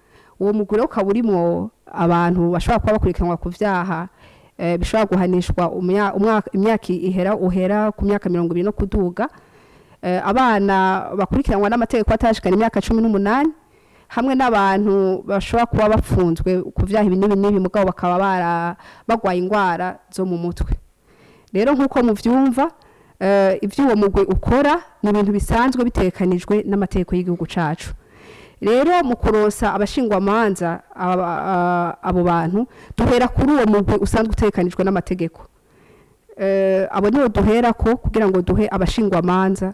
uwo mugwi rero ukaba urimo abantu bashobora kuba bakurikiranwa ku byaha Eh, bishobora guhanishwa imyaka ihera uhera ku myaka mirongo ibiri no kuduga eh, abana bakurikiranwa n'amategeko atashikana imyaka cumi n'umunani hamwe n'abantu bashobora kuba bapfunzwe ku byaha ibi n'ibi n'ibi mugabo bakaba barwaye indwara zo mu mutwe rero nk'uko mubyumva eh, iby'uwo mugwe ukora ni ibintu bisanzwe bitekanijwe n'amategeko y'igihugu cyacu rero mu kuronsa abashingwamanza abo bantu duhera kuri uwo mugwi usanzwe utekanijwe n'amategeko eh, abo nibo duhera ko kugira ngo duhe abashingwamanza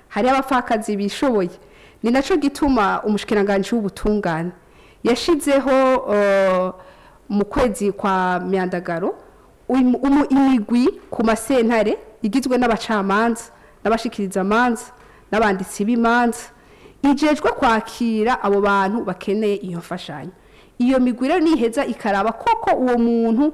hari abapfakazi bishoboye ni nacyo gituma umushikiranganji w'ubutungane yashyizeho uh, mu kwezi kwa myandagaro imigwi ku masentare igizwe n'abacamanza n'abashikiriza amanza n'abanditsi b'imanza igejwe kwakira abo bantu bakeneye iyo mfashanyo iyo migwi rero niheza ikaraba koko uwo muntu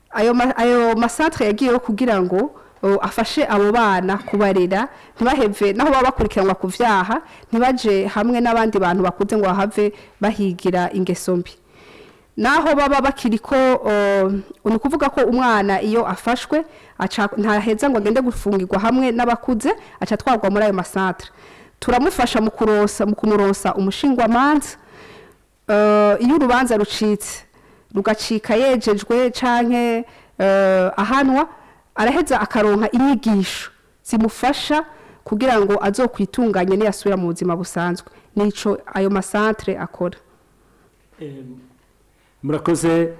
ayo masantre yagiyeho kugira ngo afashe abo bana kubarera ntibaheve naho baba bakurikiranwa ku byaha ntibaje hamwe n'abandi bantu bakunze ngo bahave bahigira ingeso mbi naho baba bakiri ko ni ukuvuga ko umwana iyo afashwe ntaheza ngo agende gufungirwa hamwe n'abakuze aca muri ayo masantire turamufasha mu kurosa mu kumurosa umushingwamanza iyo urubanza rucitse rugacika yejejwe cyangwa ahanwa araheza akaronka inyigisho zimufasha kugira ngo azokwitunganye niyasubira mu buzima busanzwe nicyo ayo masantire akora murakoze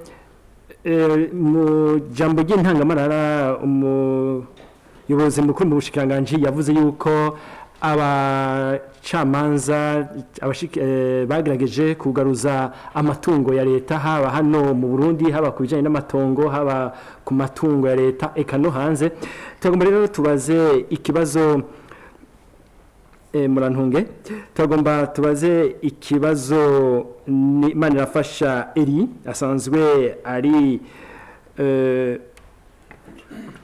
eh, mu jambo ry'intangamarara umuyobozi mukuru mu bushikiranganji yavuze yuko abacamanza eh, bagerageje kugaruza amatungo ya leta haba hano mu burundi haba ku bijyanye n'amatongo haba ku matungo ya leta eka no hanze turagomba rero tubaze ikibazo Eh, murantunge tugomba tubaze ikibazo imana irafasha eri asanzwe ari eh,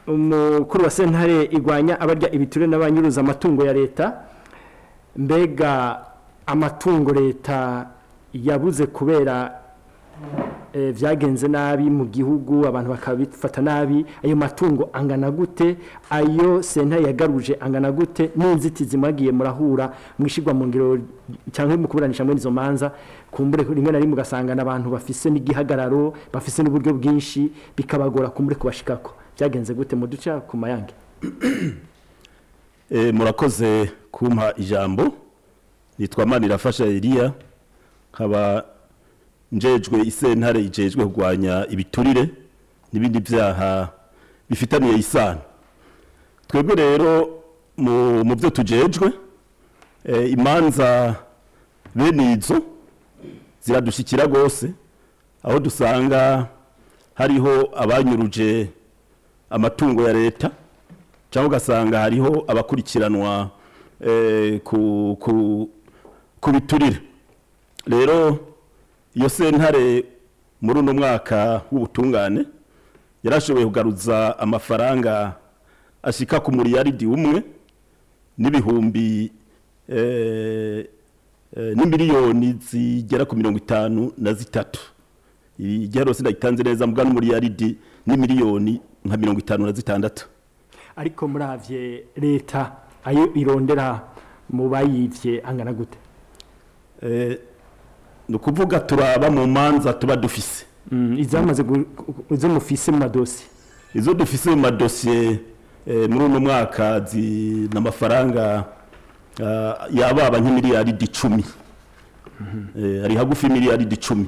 umukuru wa sentare igwanya abarya ibiture n'abanyuruza amatungo ya leta mbega amatungo leta yabuze kubera byagenze eh, nabi mu gihugu abantu bakabifata nabi ayo matungo angana gute ayo senta yagaruje angana gute n'inzitizi mwagiye murahura mwishyirwa mu ngiro cyangwa mu kuburanisha muri izo manza kumbure rimwe na rimwe ugasangana n’abantu bafise n'igihagararo bafise n'uburyo bwinshi bikabagora kumbure kubashikako byagenze gute mu duce ku mayange eh, murakoze kumpa ijambo nitwa manirafasha eriya nkaba njejwe isentare igejwe kurwanya ibiturire n'ibindi byaha bifitaniye isano twebwe rero mu byo tujejwe eh, imanza bene izo ziradushyikira rwose aho dusanga hariho abanyuruje amatungo ya leta cyangwa ugasanga hariho abakurikiranwa eh, ku biturire rero iyo sentare muri uno mwaka w'ubutungane yarashoboye kugaruza amafaranga ashyika ku muriyaridi umwe n'ibihumbi eh, eh, n'imiliyoni zigera ku mirongo itanu na zitatu igihano sinagitanze neza mbwa n'umuriyaridi n'imiliyoni nka mirongo itanu na zitandatu ariko murabye leta ayo irondera mu bayibye angana gute eh, ni ukuvuga turaba mu manza tuba dufise mm, izamaze izo mufise mu madosiye izo dufise mu madosiye eh, muri uno mwaka zina amafaranga ah, yababa nk'imiliyari icumi mhm. eh, ari hagufi miliyari icumi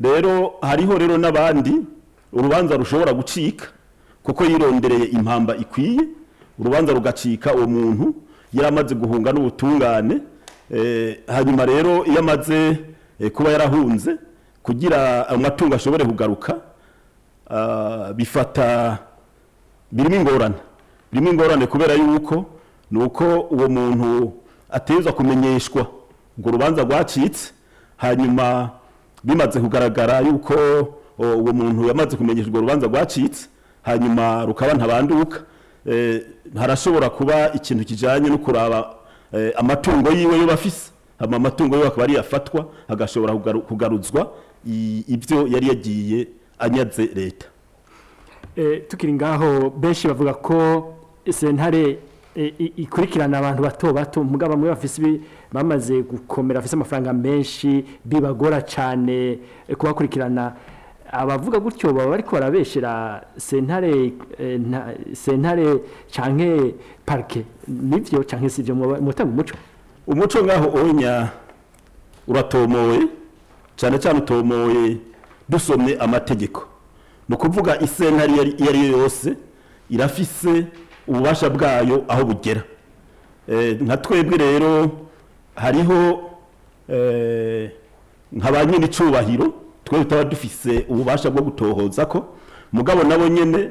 rero hariho rero n'abandi urubanza rushobora gucika kuko yirondereye impamba ikwiye urubanza rugacika uwo muntu yaramaze guhunga n'ubutungane eh, hanyuma rero iyo amaze eh, kuba yarahunze kugira amatungo ashobore kugaruka ah, bifata birimo ingorane birimo ingorane kubera yuko ni uko uwo muntu ateza kumenyeshwa urwo rubanza rwacitse hanyuma bimaze kugaragara yuko uwo muntu yamaze kumenyeshwa urwo rubanza rwacitse hanyuma rukaba ntabanduka e, harashobora kuba ikintu kijyanye no kuraba e, amatungo yiwe yo afise amatungo yiwe akaba ariyo afatwa agashobora kugaruzwa ibyo yari yagiye anyaze leta e, tukiri ngaho benshi bavuga ko sentare ikurikirana abantu bato bato mugabo bamwe bafise bamaze gukomera bafise amafaranga menshi bibagora cyane eh, kubakurikirana abavuga gutyo baba bariko barabeshera sentare eh, sentare canke parke nivyo canke sivyo mutanga umuco umuco ngaho onya uratomoye cyane cyane utomoye dusomye amategeko mu kuvuga isentare iyo ari yo yose irafise ububasha bwayo aho bugera eh, nka twebwe rero hariho eh, nka ba nyir'icyubahiro twe tutaba dufise ububasha bwo gutohoza ko mugabo nabo nyine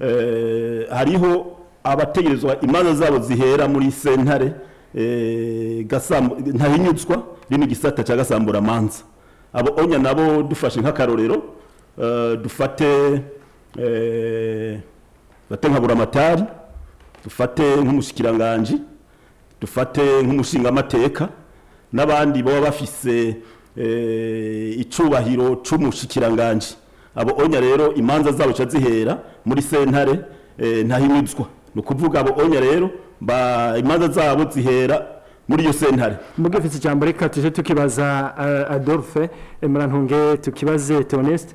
eh, hariho abategerezwa imanza zabo zihera muri sentare eh, ntahinyuzwa rino gisata cya gasamburamanza abo onya nabo dufashe nk'akarorero dufate bate nka buramatari dufate nk'umushyikiranganji dufate nk'umushingamateka n'abandi baba bafise eh, icubahiro cy’umushyikiranganji. abo onya rero imanza zabo ca zihera muri sentare eh, ntahimizwa ni ukuvuga abo onya rero imanza zabo zihera muri iyo sentare mugifite ijambo reka tuje tukibaza eh, adolphe murantunge tukibaze teoneste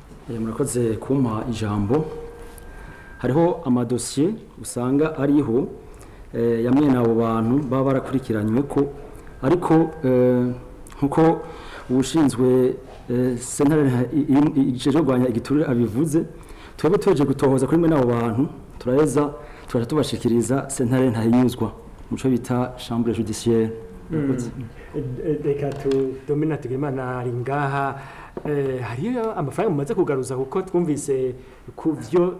eh, murakoze kumpa ijambo hariho amadosiye usanga ariho eh, yamwe mwene abo bantu baba barakurikiranywe ko ariko eh, nk'uko ubushinzwe eh, sentare igice kurwanya igiturire abivuze twebwe tuheje gutohoza kuri mwe n'abo bantu turaheza turaja tubashikiriza sentare ntahinyuzwa muco bita chambre judiciaire mm. eh, reka tudomina tugimana ari ngaha hariyo amafaranga mumaze kugaruza kuko twumvise ku byo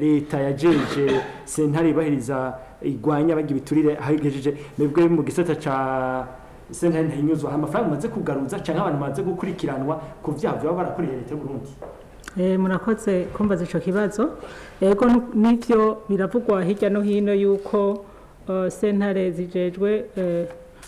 leta yajeje sentare ibahiriza igwanya bagira ibiturire ahagejeje mwebwe mu gisata ca senta ntihinyuzwa amafaranga umaze kugaruza cyangwa abantu bamaze gukurikiranwa ku byaha baba barakoreye leta y'u Burundi eh, murakoze kumbaza icyo kibazo yego n'ibyo biravugwa hirya no hino yuko eh, sentare zijejwe eh,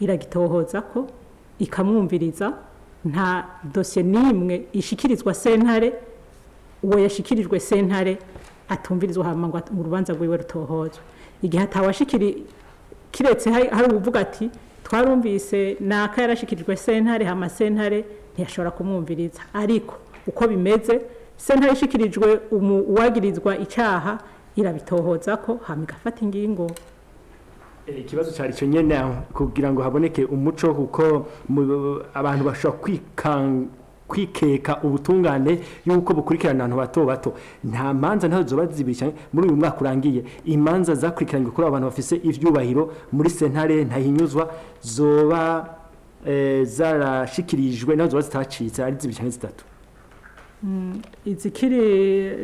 iragitohoza ko ikamwumviriza nta dosiye n'imwe ishyikirizwa sentare uwo yashyikirijwe sentare atumvirizwa ngo urubanza rwiwe rutohozwe igihe atawashikiri kiretse hari uvuga ati twarumvise naka yarashikirijwe sentare hama sentare ntiyashobora kumwumviriza ariko uko bimeze sentare ishikirijwe uwagirizwa icyaha irabitohoza ko hama igafata ingingo eh, ikibazo cyari cyo nyine kugira ngo haboneke umuco kuko abantu bashobora kwikanga kwikeka ubutungane y'uko bukurikirana abantu bato bato nta manza ntazo ziba zibirisha muri uyu mwaka urangiye imanza zakurikiranywe kuri abantu bafise ibyubahiro muri sentare ntahinyuzwa zoba eh, zarashikirijwe nazo ziba zitacitse ari zibiri cyangwa zitatu mm, izikiri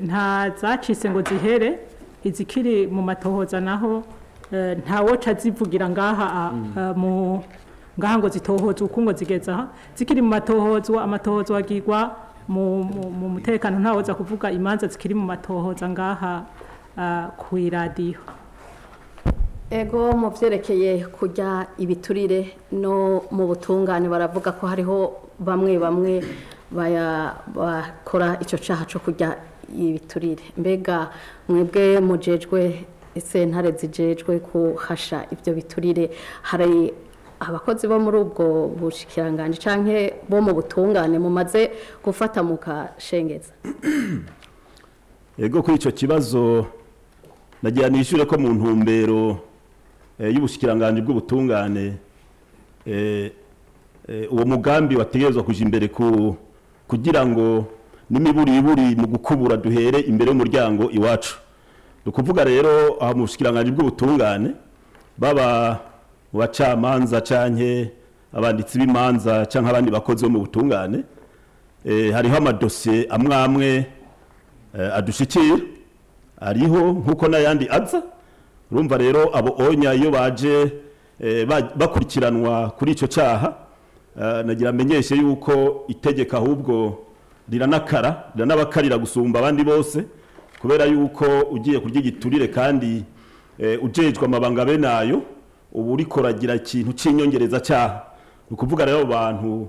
nta zacitse ngo zihere izikiri mu matohoza naho eh, ntawoca zivugira ngaha mm. eh, mu ngaha ngo uko ngo zigeze zikiri mu matohozo amatohozo agirwa mu mutekano ntawoza kuvuga imanza zikiri mu matohoza ngaha ah, ku iradiyo ego mu byerekeye kujya ibiturire no mu butungane baravuga ko hariho bamwe bamwe bakora icyo cyaha cyo kujya ibiturire mbega mwebwe mujejwe sentare zijejwe kuhasha ibyo biturire hari abakozi bo muri ubwo bushikiranganje canke bo mu butungane mumaze gufata mukashengeza yego kuri icyo kibazo nagira nishyure ko mu ntumbero eh, y'ubushikiranganje bw'ubutungane eh, eh, uwo mugambi wategerezwa kuja imbere kugira ngo n'imiburiburi mu gukubura duhere imbere y'umuryango iwacu ni ukuvuga rero aha mu bushikiranganje bw'ubutungane baba bacamanza cyangwa abanditsi b'imanza cyangwa abandi bakozi bo mu butungane eh, hariho amadosiye amwe amwe eh, adushikira ariho nk'uko n'ayandi aza urumva rero abo onya iyo baje eh, bakurikiranwa kuri icyo cyaha nagira amenyeshe yuko itegeka ahubwo riranakara riranabakarira gusumba abandi bose kubera yuko ugiye kurya igiturire kandi ujejwe amabanga be nayo ubu uri koragira ikintu cy'inyongereza cyaha ni ukuvuga rero abantu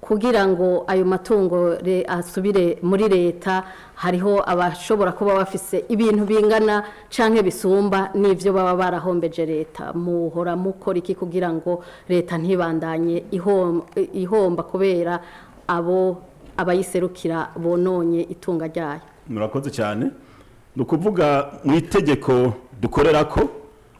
kugira ngo ayo matungo asubire muri leta hariho abashobora kuba bafise ibintu bingana cyangwa bisumba n'ibyo baba barahombeje leta muhora mukora iki kugira ngo leta ntibandanye ihomba kubera abo abayiserukira bononye itunga ryayo murakoze cyane ni ukuvuga mu itegeko dukorera ko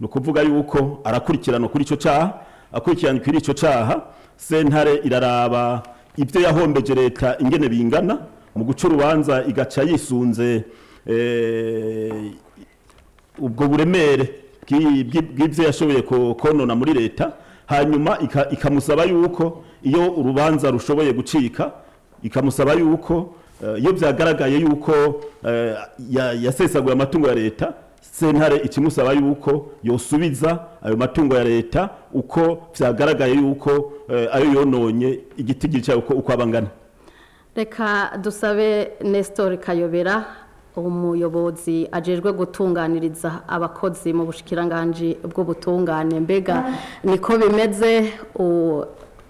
ni ukuvuga yuko arakurikirana kuri icyo cyaha akurikirana kuri icyo cyaha sentare iraraba ibyo yahombeje leta ingene bingana mu guca urubanza igaca yisunze Eh, ubwo buremere bw'ibyo yashoboye konona muri leta hanyuma ikamusaba yuko iyo urubanza rushoboye gucika ikamusaba yuko eh, iyo byagaragaye yuko eh, yasesaguye amatungo ya leta sentare ikimusaba yuko yosubiza ayo matungo ya leta uko byagaragaye yuko ayo yononye igiti cyayo uko abangana reka dusabe nesitori kayobera umuyobozi ajejwe gutunganiriza abakozi mu bushikiranganji bw'ubutungane mbega niko bimeze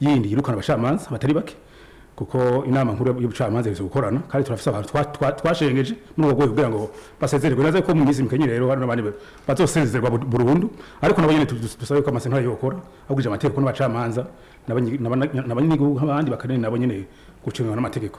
yindi yirukana abashamanza batari bake kuko inama nkuru y'ubucamanza izo gukorana kandi turafise abantu twashengeje muri ubwo kugira ngo basezererwe naze ko mu minsi mikeya rero hari n'abandi bazosezererwa burundu ariko nabo nyene dusabe ko amasentare yokora ahubwo amategeko n'abacamanza n'abanyagihugu nk'abandi bakarere nabo nyene gucunganwa n'amategeko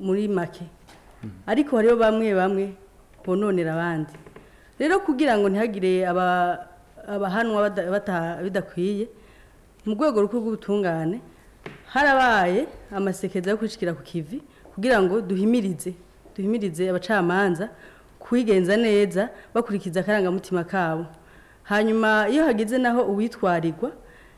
muri make ariko hariho bamwe bamwe bononera abandi rero kugira ngo ntihagire abahanwa bidakwiye mu rwego rw'ubutungane harabaye amasekeza yo kwicikira ku kivi kugira ngo duhimirize duhimirize abacamanza kwigenza neza bakurikiza akarangamutima kabo hanyuma iyo hageze naho uwitwarirwa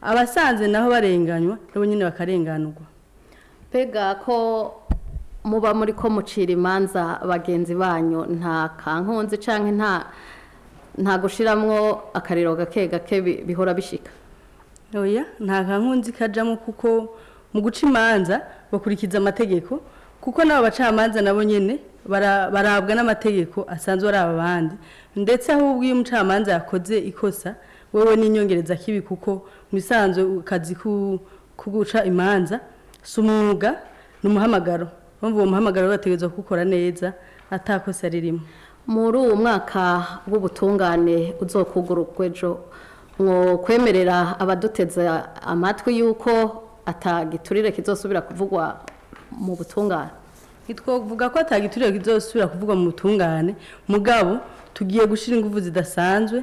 abasanze naho barenganywa nabo nyine bakarenganurwa pega ko muba muri ko mucira imanza bagenzi banyu nta kankunzi cyangwa nta nta gushiramwo akariro gake gake bihora bishika oya nta kankunzi kajamo kuko mu guca imanza bakurikiza amategeko kuko n’aba bacamanza nabo nyine barabwa n'amategeko asanzwe ari abandi ndetse ahubwo iyo umucamanza yakoze ikosa wowe n'inyongereza kibi kuko mu bisanzwe kazi ko imanza si umwuga ni umuhamagaro mpamvu uwo muhamagaro urategereza kuwukora neza atakosa ririmo muri uwo mwaka w'ubutungane uzokugurukwa ejo mwo kwemerera abaduteza amatwi y'uko atagiturire kizosubira kuvugwa mu butungane ntitwavuga ko atagiturire kizosubira kuvugwa mu butungane mugabo tugiye gushyira ingufu zidasanzwe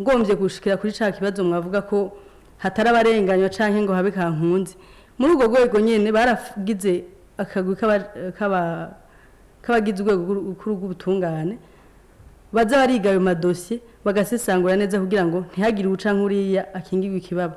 ngombye gushikira kuri cya kibazo mwavuga ko hatari abarenganywa cyangwa ngo habe kankunze muri urwo rwego nyine baragize akagwi k'abagize urwego rw'ubutungane baza bariga ayo madosiye bagasesangura neza kugira ngo ntihagire uca nk'uriya akingirwe ikibaba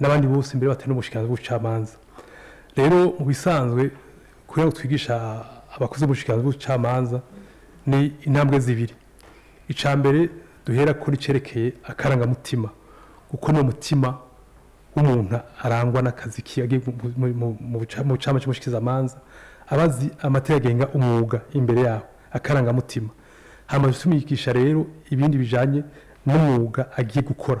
n'abandi bose mbere batari n'ubushikiranganzi bw'ubucamanza rero mu bisanzwe kugira ngo twigisha abakozi b'ubushikiranganzi bw'ubucamanza ni intambwe zibiri icya mbere duhera kuri cyerekeye akarangamutima kuko ni umutima w'umuntu arangwa n'akazi kiyagiye mu bucamanza cy'umushikizamanza abazi amateka agenga umwuga imbere yaho akarangamutima hano tumwigisha rero ibindi bijyanye n'umwuga agiye gukora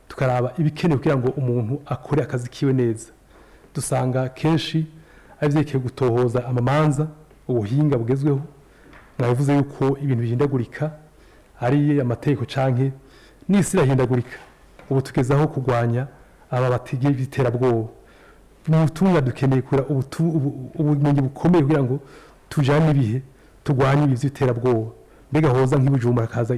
tukaraba ibikenewe kugira ngo umuntu akore akazi kiwe neza dusanga kenshi ari byerekeye gutohoza amamanza ubuhinga bugezweho mwabivuze yuko ibintu bihindagurika ari amategeko cyangwa n'isi irahindagurika ubu tugeze aho kurwanya aba biterabwoba mu butumwa dukeneye kugira ubumenyi bukomeye kugira ngo tujyane ibihe turwanye ibi by'iterabwoba mbega hoza nk'ibijumba hakaza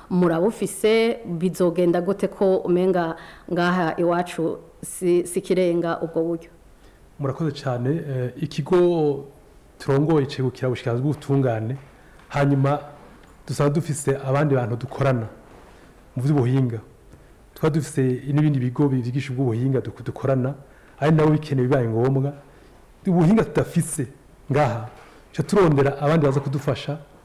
murabufise bizogenda gute ko umenga ngaha iwacu si kirenga ubwo buryo murakoze cyane eh, ikigo turongoye kigukira bushikanzwe ubutungane hanyuma dusaba dufise abandi bantu dukorana mu by'ubuhinga tuba dufite n'ibindi bigo bigisha ubw'ubuhinga dukorana ari nabo bikenewe bibaye ngombwa ubuhinga tudafise ngaha tujya turondera abandi baza kudufasha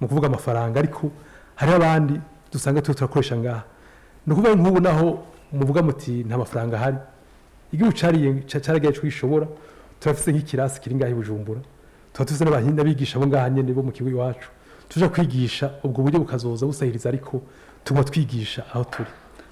mu kuvuga amafaranga ariko hariho abandi dusanga turi turakoresha ngaha ni ukuvuga nk'ubu naho muvuga muti nta mafaranga ahari igihugu cyariye cyaragaye cyo turafite nk'ikirasi kiri ngaha i bujumbura tuba dufite n'abigisha abo ngaha nyine bo mu kigo iwacu tuje kwigisha ubwo buryo bukazoza busahiriza ariko tuba twigisha aho turi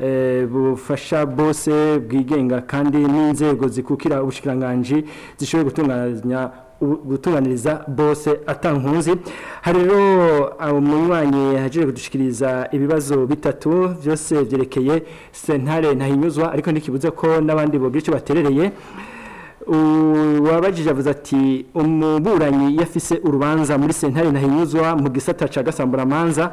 eh, bufasha bose bwigenga kandi n'inzego zikukira ubushikiranganji zishoboye gutunganya gutunganiriza bose atankunzi hari rero umunywanyi haje kudushikiriza ibibazo bitatu byose byerekeye sentare ntahinyuzwa ariko ntikibuze ko n'abandi bo byicyo baterereye wabajije avuze ati umuburanyi yafise urubanza muri sentare ntahinyuzwa mu gisata ca gasamburamanza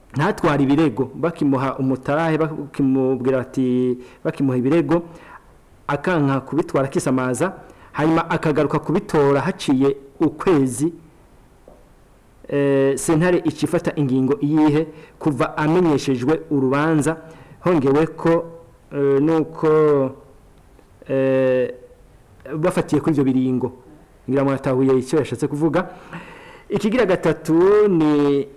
ntatware ibirego bakimuha umutarahe bakimubwira ati bakimuha ibirego akanka kubitwara akisamaza hanyuma akagaruka kubitora haciye ukwezi eh, sentare ikifata ingingo iyihe kuva amenyeshejwe urubanza hongewe ko eh, nuko eh, bafatiye kuri ibyo biringo ngira ngo natahuye icyo yashatse kuvuga ikigira gatatu ni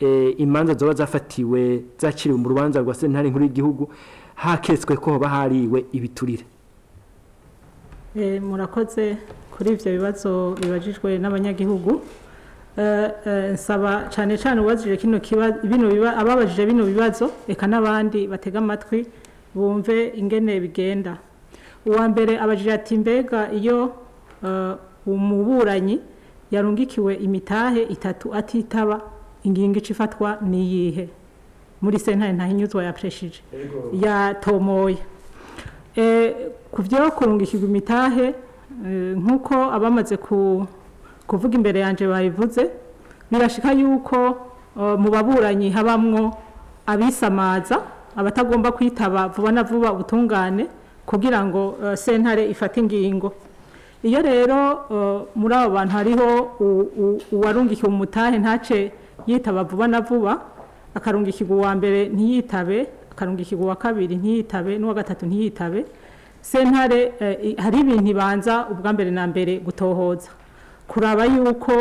eh, imanza zoba zafatiwe zakiriwe mu rubanza rwa sentare nkuru y'igihugu haketswe ko bahariwe hariwe ibiturire eh, murakoze kuri ibyo bibazo bibajijwe n'abanyagihugu eh, nsaba cyane cyane uwabajije ababajije bino bibazo reka n'abandi batega amatwi bumve ingene bigenda uwa mbere abajije ati mbega iyo Eh, umuburanyi yarungikiwe imitahe itatu atitaba ingingo ica ifatwa n'iyihe muri sentare ntahinyuzwa yapresheje yatomoye eh, ku byo kurungikirwa imitahe eh, nk'uko abamaze kuvuga imbere yanjye babivuze birashika yuko mu baburanyi habamwo abisamaza abatagomba kwitaba vuba na vuba ubutungane kugira ngo sentare ifate ingingo iyo rero eh, muri abo bantu hariho uwarungikiwe umutahe ntace yitaba vuba na vuba akarungikirwa uwa mbere ntiyitabe akarungikirwa uwa kabiri ntiyitabe n'uwa gatatu ntiyitabe sentare eh, hari ibintu ibanza ubwa mbere na mbere gutohoza kuraba yuko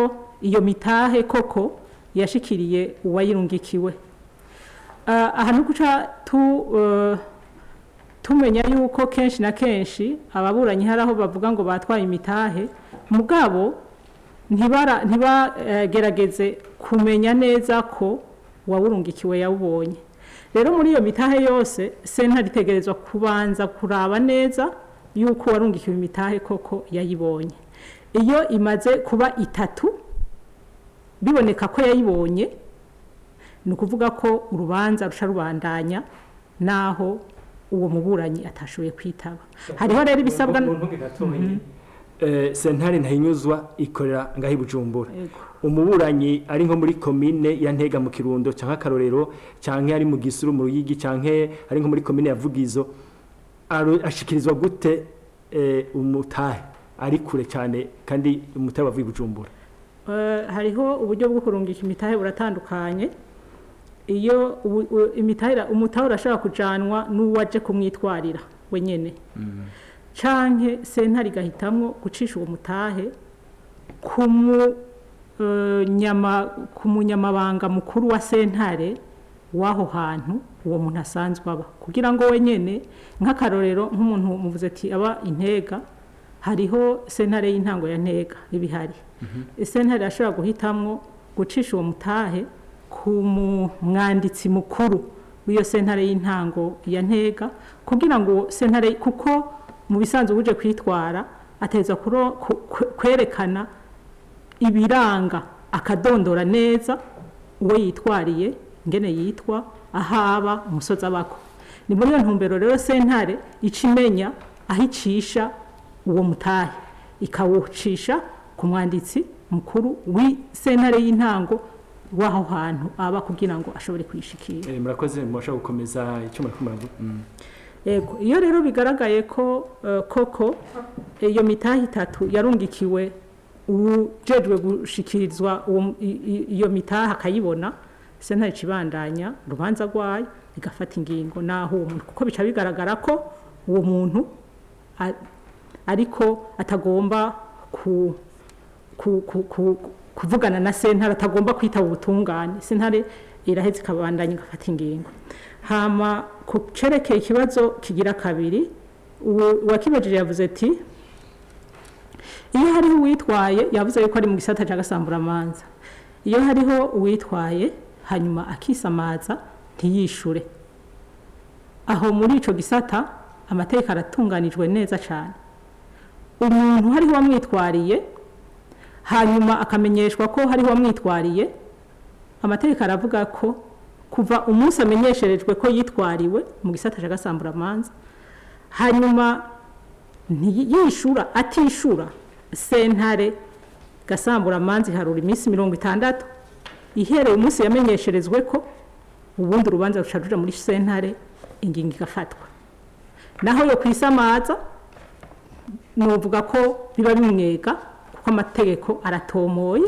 iyo mitahe koko yashikiriye uwayirungikiwe eh, aha ni guca tu tumenya yuko kenshi na kenshi ababuranyi hari aho bavuga ngo batwaye imitahe mugabo ntibagerageze kumenya neza ko wawurungikiwe yawubonye rero muri iyo mitahe yose senta ritegerezwa kubanza kuraba neza yuko warungikiwe imitahe koko yayibonye iyo imaze kuba itatu biboneka ko yayibonye ni ukuvuga ko urubanza rusha rubandanya naho uwo muburanyi atashoboye kwitaba hariho rero ibisabwa mhm. eh, sentare ntahinyuzwa ikorera ngaho i umuburanyi ari nko muri komine ya ntega mu kirundo cyangwa akarorero cyangwa ari mu gisuru mu ruyigi cyangwa ari nko muri komine ya ashikirizwa gute eh, umutahe ari kure cyane kandi umutahe wavuye i eh, hariho uburyo bwo kurungisha imitahe buratandukanye iyo imitahira umutahura ashobora kujanwa n'uwaje kumwitwarira wenyene canke sentare igahitamwo gucisha uwo mutahe ku eh, kumunyamabanga mukuru wa sentare w'aho hantu uwo muntu asanzwe aba kugira ngo wenyine nk'akarorero nk'umuntu muvuze ati aba intega hariho sentare y'intango ya ntega ibihari mhm. sentare ashobora guhitamo gucisha uwo mutahe ku mwanditsi mukuru w'iyo sentare y'intango ya ntega kugira ngo sentare kuko mu bisanzwe uje kwitwara ateza kwerekana ibiranga akadondora neza uwo yitwariye ngene yitwa ahaba umusozi abako ni muri iyo ntumbero rero sentare ica imenya aho icisha uwo mutahe ikawucisha ku mwanditsi mukuru w'isentare y'intango w'aho hantu aba kugira ngo ashobore kwishikira eh, murakoze mubasha gukomeza icyuma cy'umurango mm. yego iyo rero bigaragaye ko eh, koko eh, iyo mitahe itatu yarungikiwe ujejwe gushikirizwa iyo mitahe akayibona se nta ikibandanya urubanza rwayo igafata ingingo naho uwo muntu kuko bica bigaragara ko uwo muntu ariko atagomba ku ku kuvugana na sentare atagomba kwitaba ubutungane sentare irahetse ikabandanya igafata ingingo hama ku cerekeye ikibazo kigira kabiri uwakibejeje yavuze ati iyo hariho uwitwaye yavuze yuko ari mu gisata cya gasamburamanza iyo hariho uwitwaye hanyuma akisamaza ntiyishure aho muri icyo gisata amategeko aratunganijwe neza cyane umuntu hariho wamwitwariye hanyuma akamenyeshwa ko hari uwamwitwariye amategeko aravuga ko kuva umunsi amenyesherejwe ko yitwariwe mu gisata cy'agasamburambanza hanyuma ntiyishura atishura sentare gasamburambanza iharura iminsi mirongo itandatu ihereye umunsi yamenyesherezwe ko ubundi urubanza ruca muri sentare ingingo igafatwa naho yo ku isamaza ni ko biba bimwega kw'amategeko aratomoye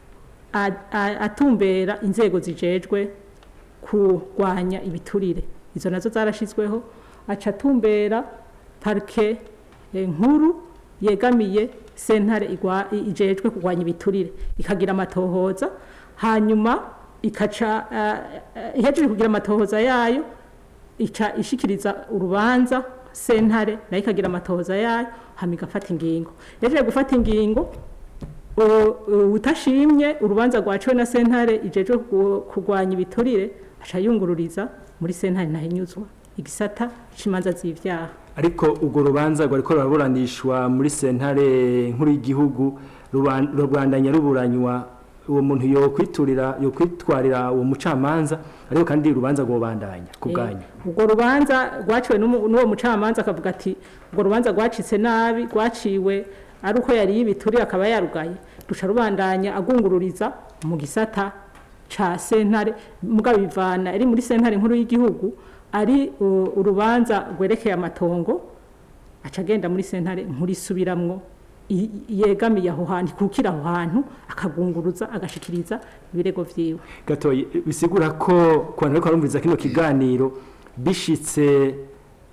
atumbera inzego zijejwe kugwanya ibiturire izo nazo zarashyizweho aca atumbera parike eh, nkuru yegamiye sentare ijejwe kugwanya ibiturire ikagira amatohoza hanyuma ikaca ihejeje kugira amatohoza yayo ica ishikiriza urubanza sentare nayo ikagira amatohoza yayo hama igafata ingingo yaje gufata ingingo utashimye urubanza rwaciwe na sentare ijejwe kurwanya ibiturire aca yungururiza muri sentare ntahinyuzwa igisata cy'imanza z'ibyaha ariko urwo rubanza rwari ruraburanishwa muri sentare nkuru y'igihugu rubandanya ruburanywa uwo muntu yokwiturira yokwitwarira uwo mucamanza ariko kandi urubanza rwobandanya ku eh, bwanyu rubanza rwaciwe n'uwo mucamanza akavuga ati urwo rubanza rwacitse nabi rwaciwe ari uko yari y'ibituriye akaba yarugaye ruca rubandanya agungururiza mu gisata ca sentare mugabo bivana ari muri sentare nkuru y'igihugu ari urubanza rwerekeye amatongo aca agenda muri sentare nkuru isubiramwo yegamiye aho hantu ikukira aho hantu akagunguruza agashikiriza ibirego vyiwe gatoyi bisigura ko kubantu ariko barumviriza kino kiganiro bishitse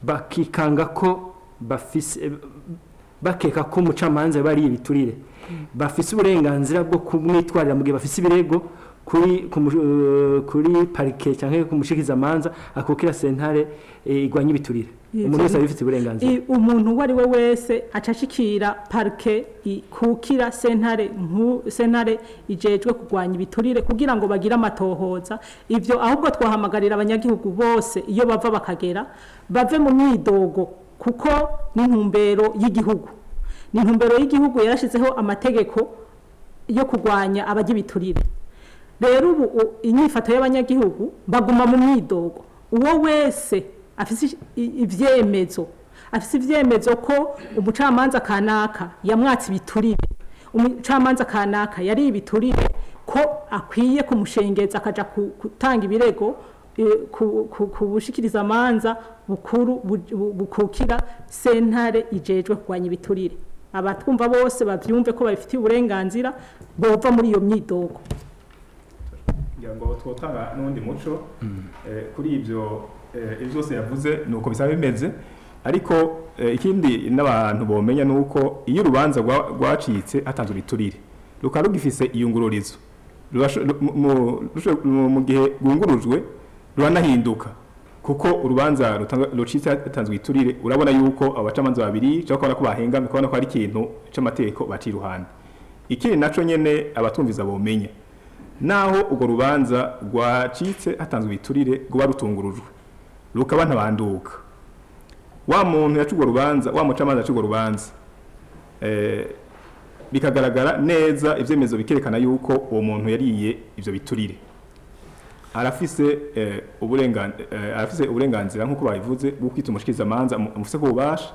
bakikanga ko bafise bakeka ko umucamanza bari ibiturire bafise uburenganzira bwo kumwitwarira mu gihe bafise ibirego kuri eh, parike cyangwa kumushikiza amanza akukira sentare eh, igwanya ibiturire umuntu wese abifite uburenganzira umuntu uwo ari we wese acashikira parike kukira sentare sentare ijejwe kugwanya ibiturire kugira ngo bagire amatohoza ibyo ahubwo twahamagarira abanyagihugu bose iyo bava bakagera bave mu myidogo kuko n'intumbero y'igihugu ni intumbero y'igihugu yarashyizeho amategeko yo kurwanya abajya ibiturire rero ubu inyifato y'abanyagihugu baguma mu myidogo uwo wese afite ibyemezo afite ibyemezo ko umucamanza kanaka yamwatse ibiturire umucamanza kanaka yari ibiturire ko akwiye kumushengeza akajya gutanga ibirego eh, kubushikiriza amanza bukuru bukukira sentare igejwe kurwanya ibiturire abatwumva bose babyumve ko babifitiye uburenganzira bova muri iyo myidogo ngo twotanga n'undi muco hmm. eh, kuri ibyo eh, ibyo byose yavuze ni uko bisaba bimeze ariko eh, ikindi n'abantu bamenya ni uko iyo urubanza rwacitse hatanzwe ibiturire rukaba rugifise iyungururizo mu gihe rwungurujwe ruranahinduka kuko urubanza rucitse hatanzwe iturire urabona yuko abacamanza babiri cyangwa kubona ko bahengamye kubona ko hari ikintu cy'amategeko baciye iruhande ikindi nacyo nyine abatumviza bumenya naho urwo rubanza rwacitse hatanzwe iturire rwaba rutungurujwe rukaba ntabanduka wa muntu yaca urwo rubanza wa mucamanza yaca urwo rubanza eh, bikagaragara neza ibyemezo bikerekana yuko uwo muntu yariye ibyo biturire Eh, eh, arafise uburenganzira nk'uko babivuze bwo kwita umushikirizamanza amufise ko bubasha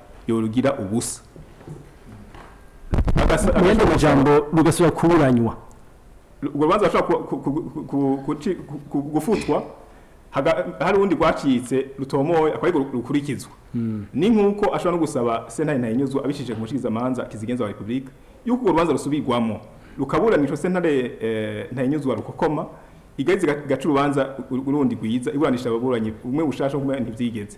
yorugira ubusa mu yandi majambo rugasubira kuburanywa urwo rubanza rushobora gufutwa hari urundi rwacitse rutomowe akaba rukurikizwa hmm. ni nk'uko ashobora no gusaba sentare ntayinyuzwa abicishije ku mushikirizamanza kizigenza wa repubulika y'uko urwo rubanza rusubirwamo rukaburanishwa sentare eh, ntayinyuzwa rukokoma igahita igaca urubanza urundi rwiza iburanisha ababuranye umwe ushasha kumwe ntibyigeze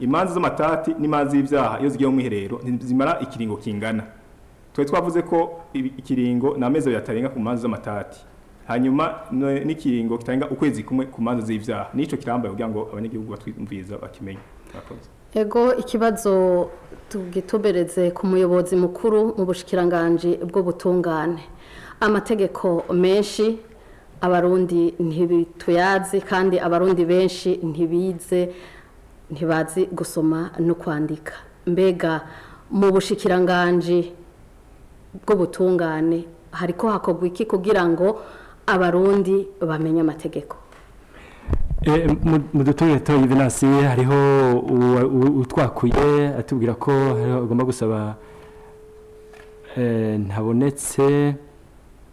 imanza z'amatati n'imanza y'ibyaha iyo zigiye mu mwiherero ntizimara ikiringo kingana twari twavuze ko ikiringo ni amezi abiri atarenga ku manza z'amatati hanyuma n'ikiringo kitarenga ukwezi kumwe ku manza z'ibyaha n'icyo kirambaye kugira ngo abanyagihugu batwumviriza bakimenye ego ikibazo tugitubereze ku muyobozi mukuru mu bushikiranganje bwo amategeko menshi abarundi ntibituyazi kandi abarundi benshi ntibize ntibazi gusoma no kwandika mbega mu bushikiranganji bw'ubutungane hariko hakorwa iki kugira ngo abarundi bamenye amategeko eh, mu duturire tuba venasi hariho utwakuye atubwira ko agomba gusaba eh, ntabonetse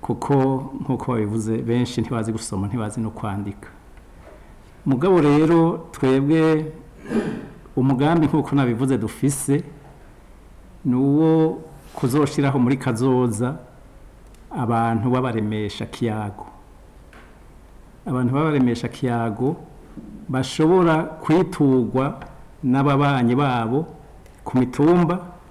kuko nk'uko babivuze benshi ntibazi gusoma ntibazi no kwandika mugabo rero twebwe umugambi nk'uko nabivuze dufise nuwo kuzoshiraho muri kazoza abantu b'abaremesha kiyago abantu b'abaremesha kiyago bashobora kwitugwa n'ababanyi babo ku mitumba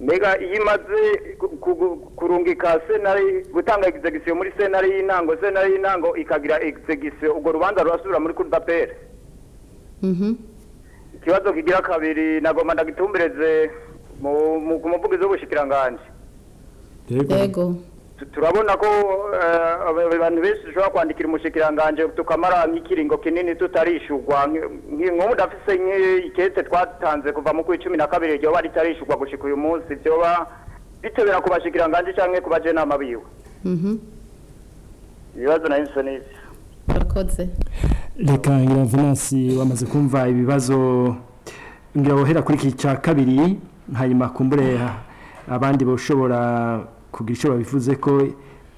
mbega hmm. iyo imaze kurungika senari gutanga egizegisiyo muri senari y'intango senari y'intango ikagira egizegisiyo urwo rubanza rurasubira muri kurudaperi hmm. ikibazo kigira kabiri nagomba ndagitumbereze mu mvugizi w'ubushikiranganji yego turabona ko eh, abantu benshi dushobora kwandikira umushyikirangange tukamara nk'ikiringo kinini tutarishyurwa nk'ubu ndafise ikete twatanze kuva mu kwezi cumi na kabiri igihe wari itarishyurwa gushyika uyu munsi byoba bitebera ku bashikirangange cyangwa ku bajenama biwe mhm. ibibazo na inso n'ibyo urakoze reka iranvinansi bamaze kumva ibibazo ngira wohera kuri iki cya kabiri hanyuma kumbure abandi bashobora kugira icyo babivuze ko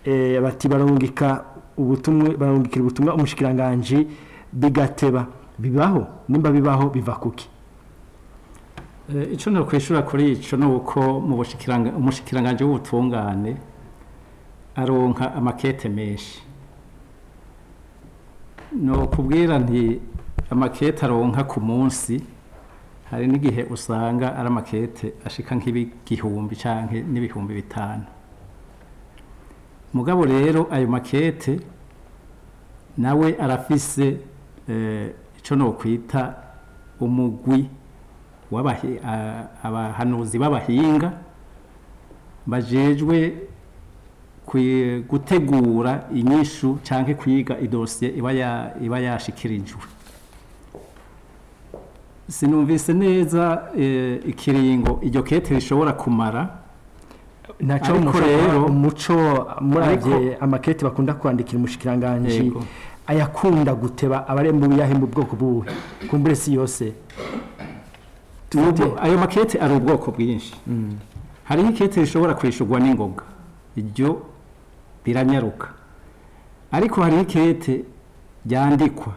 eh, bati barungika ubutumwa barungikira ubutumwa umushyikiranganje bigateba bibaho nimba bibaho biva kuki eh, icyo nakwishura kuri icyo ni uko mu umushyikiranganje w'ubutungane aronka amakete menshi ni ukubwira nti amakete aronka ku munsi hari n'igihe usanga ari amakete ashika nk'ibihumbi cyangwa n'ibihumbi bitanu mugabo rero ayo makete nawe arafise eh, icyo nokwita umugwi abahanuzi b'abahinga bajejwe gutegura inyishu cyangwa kwiga idosiye iba yashikirijwe sinumvise neza eh, ikiringo iryo kete rishobora kumara ntacyo rero umuco murabye amakete bakunda kwandikira umushikiranganji ayakunda guteba abaremba ubuyahemba ubwoko bw'ubuhe kumbure si yose ayo makete ari ubwoko bwinshi mm. hariho ikete rishobora kwishurwa n'ingoga iryo biranyaruka ariko hariho ikete ryandikwa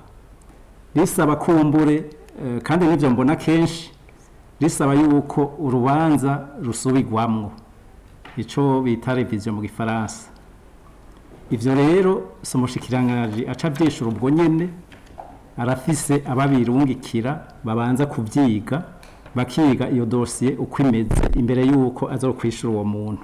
risaba kumbure Eh, kandi n'ibyo mbona kenshi risaba yuko urubanza rusubigwamo icyo bita reviziyo mu gifaransa ibyo rero si aca abyishura ubwo nyine arafise ababirungikira babanza kubyiga bakiga iyo dosiye uko imeze imbere y'uko aza kwishyura uwo muntu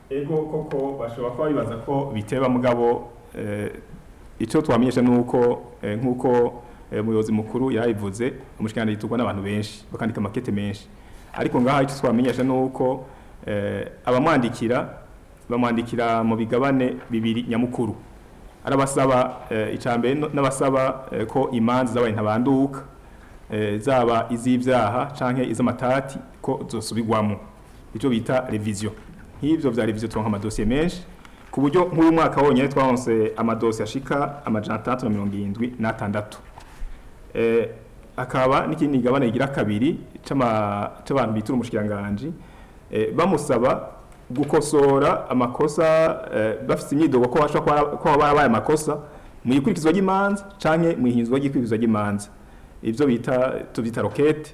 ego koko bashobora kuba bibaza ko biteba mugabo eh, icyo twamenyesha ni uko nk'uko umuyobozi mukuru yayivuze umushyikirangantoki yiturwa n'abantu benshi bakandika amakete menshi ariko ngaha icyo twamenyesha ni uko abamwandikira bamwandikira mu bigabane bibiri nyamukuru arabasaba eh, icambere n'abasaba eh, ko imanza zabaye ntabanduka eh, zaba iz'ibyaha canke iz'amatati ko zosubirwamo icyo bita reviziyo nk'ibyo bya reviziyo turonka amadosiye menshi ku buryo nk'uyu mwaka wonyine twaronse amadosiye ashika amajana atandatu na mirongo irindwi n'atandatu akaba n'ikindi gabane rigira kabiri c'abantu bitura umushikiranganji bamusaba gukosora amakosa eh, bafite imyidogo ko kuba barabaye amakosa mu ikurikizwa ry'imanza cyangwa mu ihinzwa ry'ikurikizwa ry'imanza ibyo bita tubyita rokete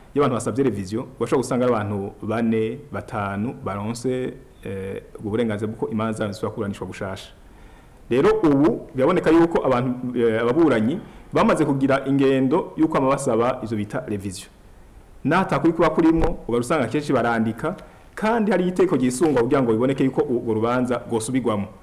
y'abantu basabye reviziyo urashobora gusanga ari abantu bane batanu baronse eh, ubwo burenganzira bw'uko imanza zabo zishobora kuburanishwa gushasha rero ubu biraboneka yuko eh, ababuranyi bamaze kugira ingendo y'uko amabasaba izo bita reviziyo n'atakuri kuba kurimo ugasanga akenshi barandika kandi hari iteko gisunga kugira ngo biboneke yuko urwo rubanza rwosubirwamo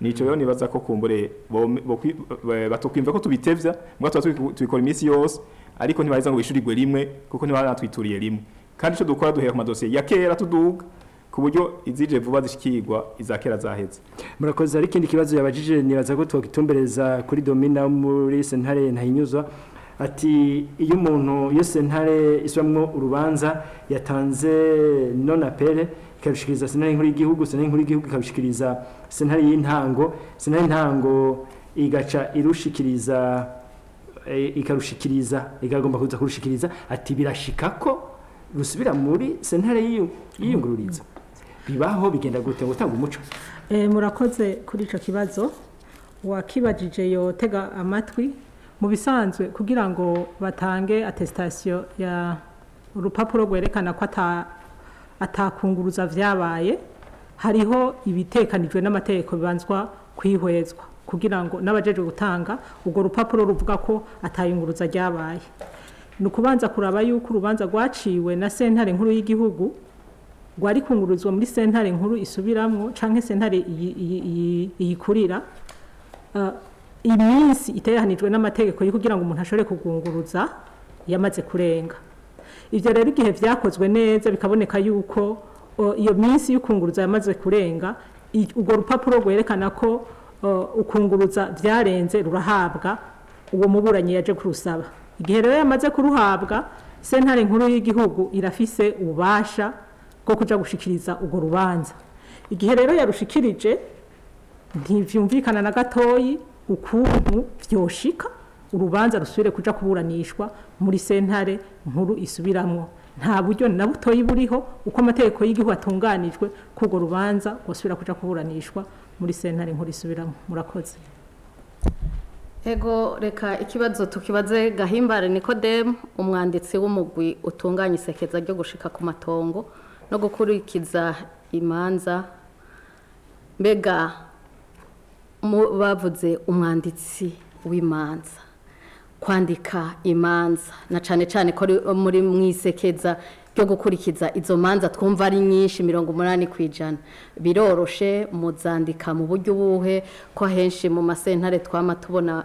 nico rero nibaza ko kumbure eh, batukwimva ko tubitevya mbwa tubikora iminsi yose ariko ntibaheza ngo bishurirwe rimwe kuko ntibanatwituriye rimwe kandi cyo dukora duhera ku madosiye ya kera tuduga ku buryo izije vuba zishikirwa iza kera zaheze murakoze ari ikindi kibazo yabajije nibaza ko twakitumbereza kuri domina muri sentare ntahinyuzwa ati iyo umuntu yose sentare iswamwo urubanza yatanze nonapere ikabishikiriza sentare nkuru y'igihugu sentare nkuru y'igihugu ikabishikiriza sentare y'intango sentare y'intango igaca irushikiriza e, ikarushikiriza ikagomba kuza kurushikiriza ati birashika ko rusubira muri sentare y'iyungururiza bibaho bigenda gute ngo utanga umuco e, murakoze kuri icyo kibazo wakibajije yotega amatwi mu bisanzwe kugira ngo batange atesitasiyo ya urupapuro rwerekana ko ata atakunguruza vyabaye hariho ibitekanijwe n'amategeko bibanzwa kwihwezwa kugira ngo n'abajeje gutanga ubwo rupapuro ruvuga ko atayunguruza ryabaye ni ukubanza kuraba yuko urubanza rwaciwe na sentare nkuru y'igihugu rwari kunguruzwa muri sentare nkuru isubiramwo cyangwa sentare iyikurira eh, iminsi iteranijwe n'amategeko kugira ngo umuntu ashobore kugunguruza yamaze kurenga ibyo rero igihe byakozwe neza bikaboneka yuko iyo minsi y'ukunguruza yamaze kurenga urwo rupapuro rwerekana ko ukunguruza byarenze rurahabwa uwo muburanyi yaje kurusaba igihe rero yamaze kuruhabwa sentare nkuru y'igihugu irafise ububasha bwo kujya gushikiriza urwo rubanza igihe rero yarushikirije ntibyumvikana na gatoyi ukuntu byoshika urubanza rusubire kuja kuburanishwa muri sentare nkuru isubiramwo nta buryo na butoyi buriho uko amategeko y'igihugu atunganijwe ko urwo rubanza rwasubira kuja kuburanishwa muri sentare nkuru isubiramwo murakoze ego reka ikibazo tukibaze gahimbare nikodemu umwanditsi w'umugwi utunganya isekeza ryo gushika ku matongo no gukurikiza imanza mbega bavuze umwanditsi w'imanza kwandika imanza na cyane cyane ko muri mwisekeza ryo gukurikiza izo manza twumva ari nyinshi mirongo umunani ku ijana biroroshe muzandika mu buryo ubuhe ko henshi mu masentare twama tubona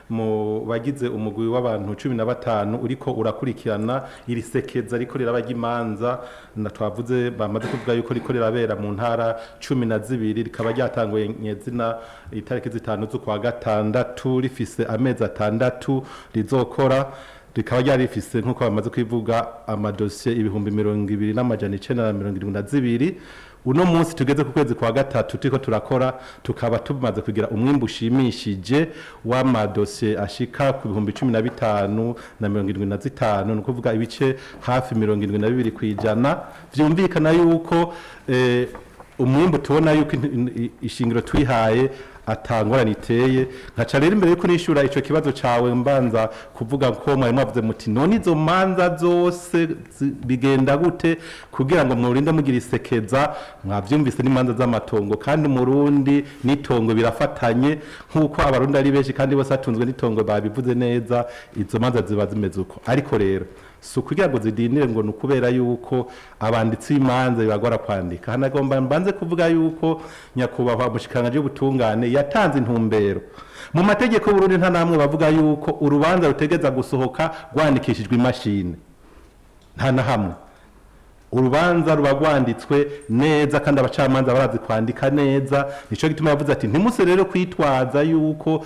mu bagize umugwi w'abantu cumi na batanu uriko urakurikirana iri sekeza riko rirabajya imanza twavuze bamaze kuvuga yuko riko rirabera mu ntara cumi na zibiri rikaba ryatanguye nyezina itariki zitanu kwa gatandatu rifise amezi atandatu rizokora rikaba ryarifise nk'uko bamaze kwivuga amadosiye ibihumbi mirongo ibiri n'amajana icenda na mirongo irindwi na zibiri uno munsi tugeze ku kwezi kwa gatatu turiko turakora tukaba tumaze kugira umwimbu ushimishije w'amadosiye ashika ku bihumbi cumi na bitanu na mirongo irindwi na zitanu ni ukuvuga ibice hafi mirongo irindwi na bibiri ku ijana byumvikana yuko eh, umwimbu tubona yuko ishingiro twihaye atangorane iteye nkaca rero imbere yuko nishyura icyo kibazo cyawe mbanza kuvuga ko mwari mwavuze muti none izo manza zose bigenda gute kugira ngo mwurinde mugira isekeza mwabyumvise n'imanza z'amatongo kandi umurundi n'itongo birafatanye nk'uko abarundi ari benshi kandi bose batunzwe n'itongo babivuze neza izo manza ziba zimeze uko ariko rero si ukugira ngo zidindire ngo ni ukubera yuko abanditsi b'imanza bibagora kwandika hanagomba mbanze kuvuga yuko nyakubahwa mushikiranganji w'ubutungane yatanze intumbero mu mategeko y'uburundi nta namwe bavuga yuko urubanza rutegeza gusohoka rwandikishijwe imashini nta na hamwe urubanza ruba rwanditswe neza kandi abacamanza barazi kwandika neza nicyo gituma yavuze ati ntimuse rero kwitwaza yuko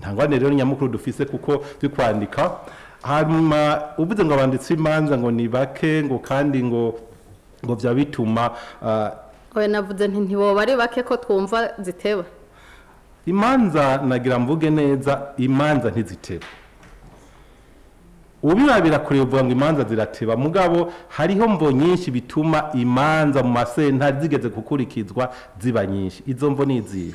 nta rero nyamukuru dufise kuko turi kwandika hanyuma uvuze ngo abanditse imanza ngo ni bake ngo kandi ngo ngo bya bituma we uh, navuze nti ari bake ko twumva ziteba imanza nagira mvuge neza imanza ntiziteba ubirabira kure uvuga ngo imanza zirateba mugabo hariho mvo nyinshi bituma imanza mu masentari zigeze gukurikizwa ziba nyinshi izo mvo ni izihe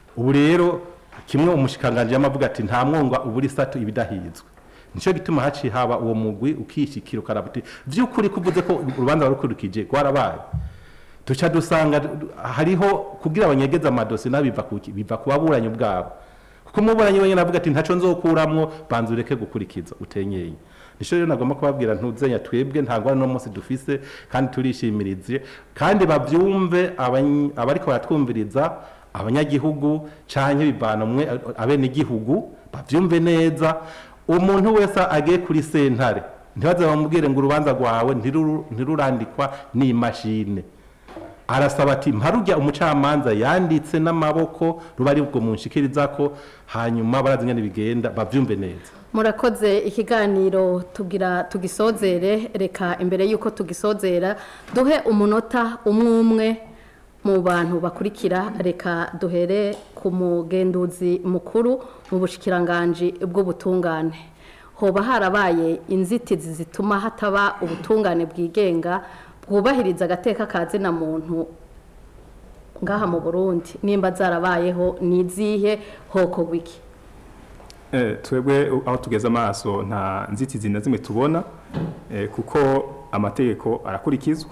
ubu rero kimwe umushikanganji yamavuga ati nta mwongwa ubura isatu ibidahizwe nicyo gituma haciye haba uwo mugwi ukishyikira ukaraba by'ukuri kuvuze ko urubanza warukurikije rwarabaye duca dusanga hariho kubwira abanyegeza amadosi biva ku baburanyi ubwabo. kuko umuburanyi wenyine avuga ati ntaco nzokuramwo banza ureke gukurikiza utenyeye nico rero nagomba kubabwira ntuzenya twebwe ntabwo ari munsi dufise kandi turishimirize kandi babyumve abariko baratwumviriza abanyagihugu canke bibanamwe abenegihugu babyumve neza umuntu wese agiye kuri sentare ntibaze bamubwire ngo urubanza rwawe ntirurandikwa n'imashine arasaba ati mparujya umucamanza yanditse n'amaboko ruba ari bwo munshikiriza ko hanyuma barazi ingana bigenda babyumve neza murakoze ikiganiro tugira tugisozere reka imbere y'uko tugisozera duhe umunota umwe umwe mu bantu bakurikira reka duhere ku mugenduzi mukuru mu bushikiranganji bw'ubutungane hoba harabaye inzitizi zituma hataba ubutungane bwigenga wubahiriza agateka ka zina muntu ngaha mu burundi nimba zarabayeho ni hoko wiki eh, twebwe aho tugeze amaso nta nzitizi na zimwe tubona eh, kuko amategeko arakurikizwa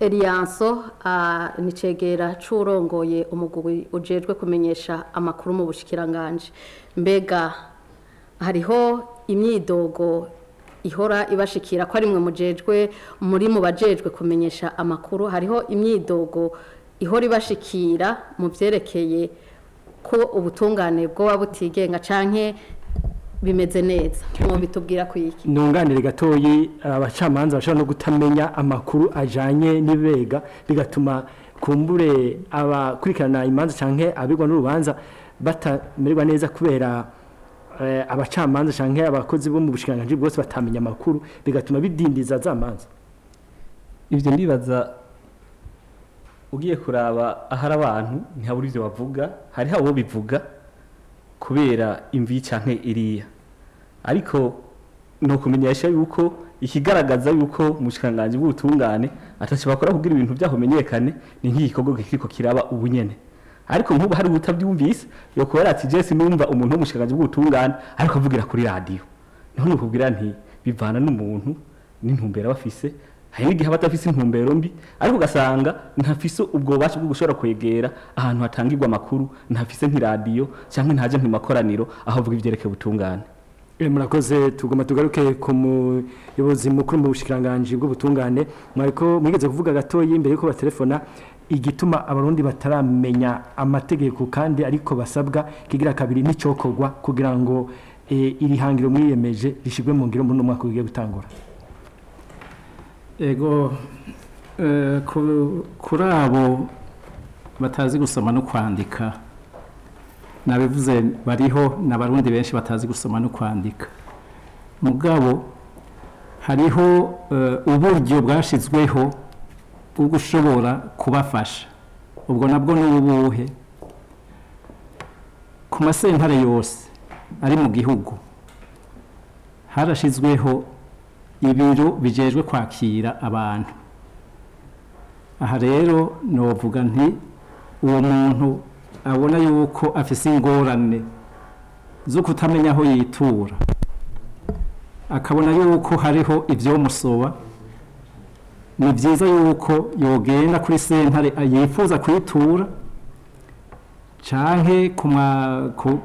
eriyanso nicegera c'urongoye umugwi ujejwe kumenyesha amakuru mu bushikiranganje mbega hariho imyidogo ihora ibashikira ko ari mwe mujejwe muri mu bajejwe kumenyesha amakuru hariho imyidogo ihora ibashikira mu byerekeye ko ubutungane bwoba butigenga canke bimeze neza mu bitubwira ku iki ntunganire gatoyi abacamanza bashobora no gutamenya amakuru ajyanye n'ibega bigatuma kumbure abakurikirana imanza cyangwa abigwa n'urubanza batamererwa neza kubera Eh, abacamanza cyangwa abakozi bo mu bushikiranganji bwose batamenya amakuru bigatuma bidindiza za manza ibyo ndibaza ugiye kuraba ahari abantu ntihabura ibyo bavuga hari hariho abo bivuga kubera imvi cyangwa iriya ariko ni ukumenyesha yuko ikigaragaza yuko mu bushikiranganji bw'ubutungane atashobora bakora kugira ibintu byaho bimenyekane ni nk'igikorwa kiriko kiraba ubunyene ariko nk'ubu hari utabyumvise yo kubera ati jesi numva umuntu w'umushakashatsi bw'ubutungane ariko avugira kuri radiyo niho nukubwira nti bivana n'umuntu n'intumbero aba afise hari n'igihe aba adafise intumbero mbi ariko ugasanga ntafise ubwo bubasha bwo gushobora kwegera ahantu hatangirwa amakuru ntafise nk'iradiyo cyangwa ntaje nk'amakoraniro aho avuga ibyerekeye ubutungane eh, murakoze tugomba tugaruke ku muyobozi mukuru mu bushikiranganji bw'ubutungane mwariko mwigeze kuvuga gatoya imbere yuko batelefona igituma abarundi bataramenya amategeko kandi ariko basabwa kigira kabiri n'icyokorwa kugira ngo eh, iri hangiro mwiyemeje rishyirwe mu ngiro muri uno mwaka ugiye gutangura yego eh, kuri abo batazi gusoma no kwandika nabivuze bariho n'abarundi benshi batazi gusoma no kwandika mugabo hariho eh, uburyo bwashyizweho ubwo gushobora kubafasha ubwo nabwo ni ubuhe ku masentare yose ari mu gihugu harashyizweho ibiro bijejwe kwakira abantu aha rero novuga nti uwo muntu abona yuko afise ingorane zo kutamenya aho yitura akabona yuko hariho ibyomusaba ni byiza yuko yogenda kuri sentare ah, yifuza kuyitura cyane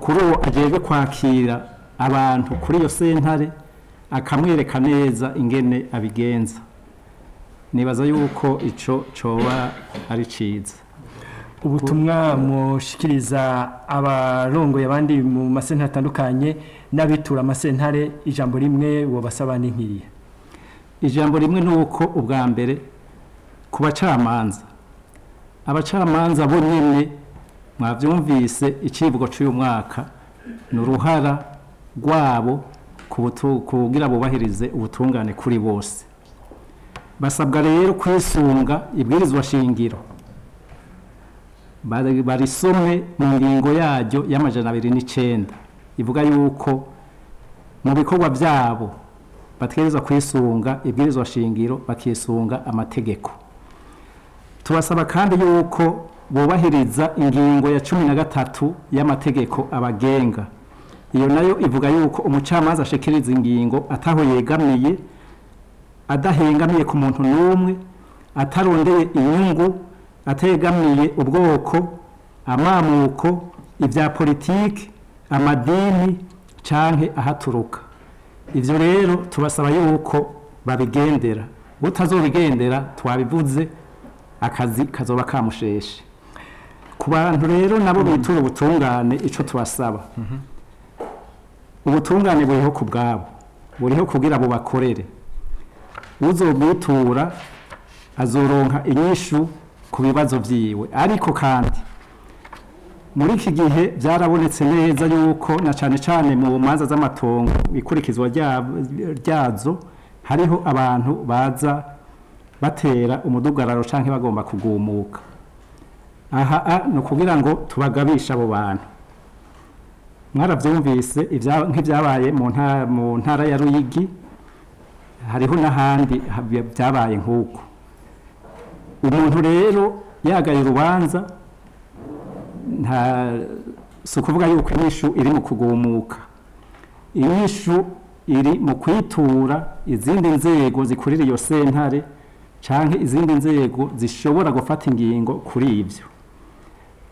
kuri uwo agejwe kwakira abantu kuri iyo sentare akamwereka neza ingene abigenza nibaza yuko icyo cyoba ari cyiza ubutumwa mushikiriza abarongoye abandi mu masentare atandukanye n'abitura amasentare ijambo rimwe bubasaba n'inkiriya ijambo rimwe n’uko ubwa mbere ku bacamanza abacamanza bo nyine mwabyumvise icyivugo cy'uyu mwaka ni uruhara rwabo kugira bubahirize ubutungane kuri bose basabwa rero kwisunga ibwirizwa shingiro barisomwe mu ngingo yaryo y'amajana abiri n'icyenda ivuga yuko mu bikorwa byabo bategerezwa kwisunga ibwirizwa shingiro bakisunga amategeko tubasaba kandi yuko bubahiriza ingingo ya cumi na gatatu y'amategeko abagenga iyo nayo ivuga yuko umucamanza ashikiriza ingingo ataho yegamiye adahengamiye ku muntu n'umwe atarondeye inyungu ategamiye ubwoko amamuko ibya politiki amadini cyangwa ahaturuka ibyo rero tubasaba yuko babigendera utazobigendera twabivuze akazi kazoba kamusheshe ku bantu rero nabo mm-hmm. bitura ubutungane icyo tubasaba mm-hmm. ubutungane buriho ku bwabo buriho kugira bubakorere uzobwitura azoronka inyishu ku bibazo byiwe ariko kandi muri iki gihe byarabonetse neza yuko na cyane cyane mu manza z'amatongo ikurikizwa ryazo hariho abantu baza batera umudugararo cyangwa bagomba kugumuka aha ni ukugira ngo tubagabishe abo bantu mwarabyumvise nk'ibyabaye mu ntara ya ruyigi hariho n'ahandi byabaye nk'uko umuntu rero yagaye urubanza nta si ukuvuga yuko inyishu iri mu kugumuka inyishu iri mu kwitura izindi nzego zikurira iyo sentare cyangwa izindi nzego zishobora gufata ingingo kuri ibyo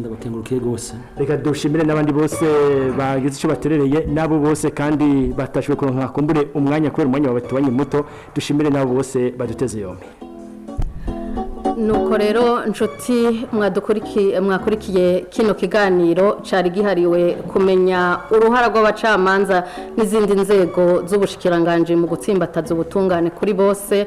ndabakengurukiye rwose reka dushimire n'abandi bose bagize icyo baterereye nabo bose kandi batashwe kuronka kumbure umwanya kubera umwanya wawe muto dushimire n'abo bose baduteze yombi nuko rero nshuti mwakurikiye kino kiganiro cyari gihariwe kumenya uruhara rw'abacamanza n'izindi nzego z'ubushikiranganji mu gutsimbataza ubutungane kuri bose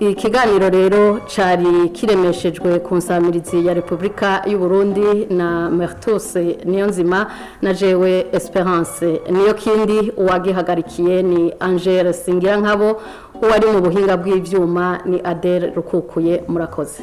ikiganiro rero cyari kiremeshejwe ku nsamirizi ya repubulika y'u Burundi na meritose Niyonzima na jewe esperance niyo kindi uwagihagarikiye ni angele singira nkabo uwari mu buhinga bw'ibyuma ni adele rukukuye murakoze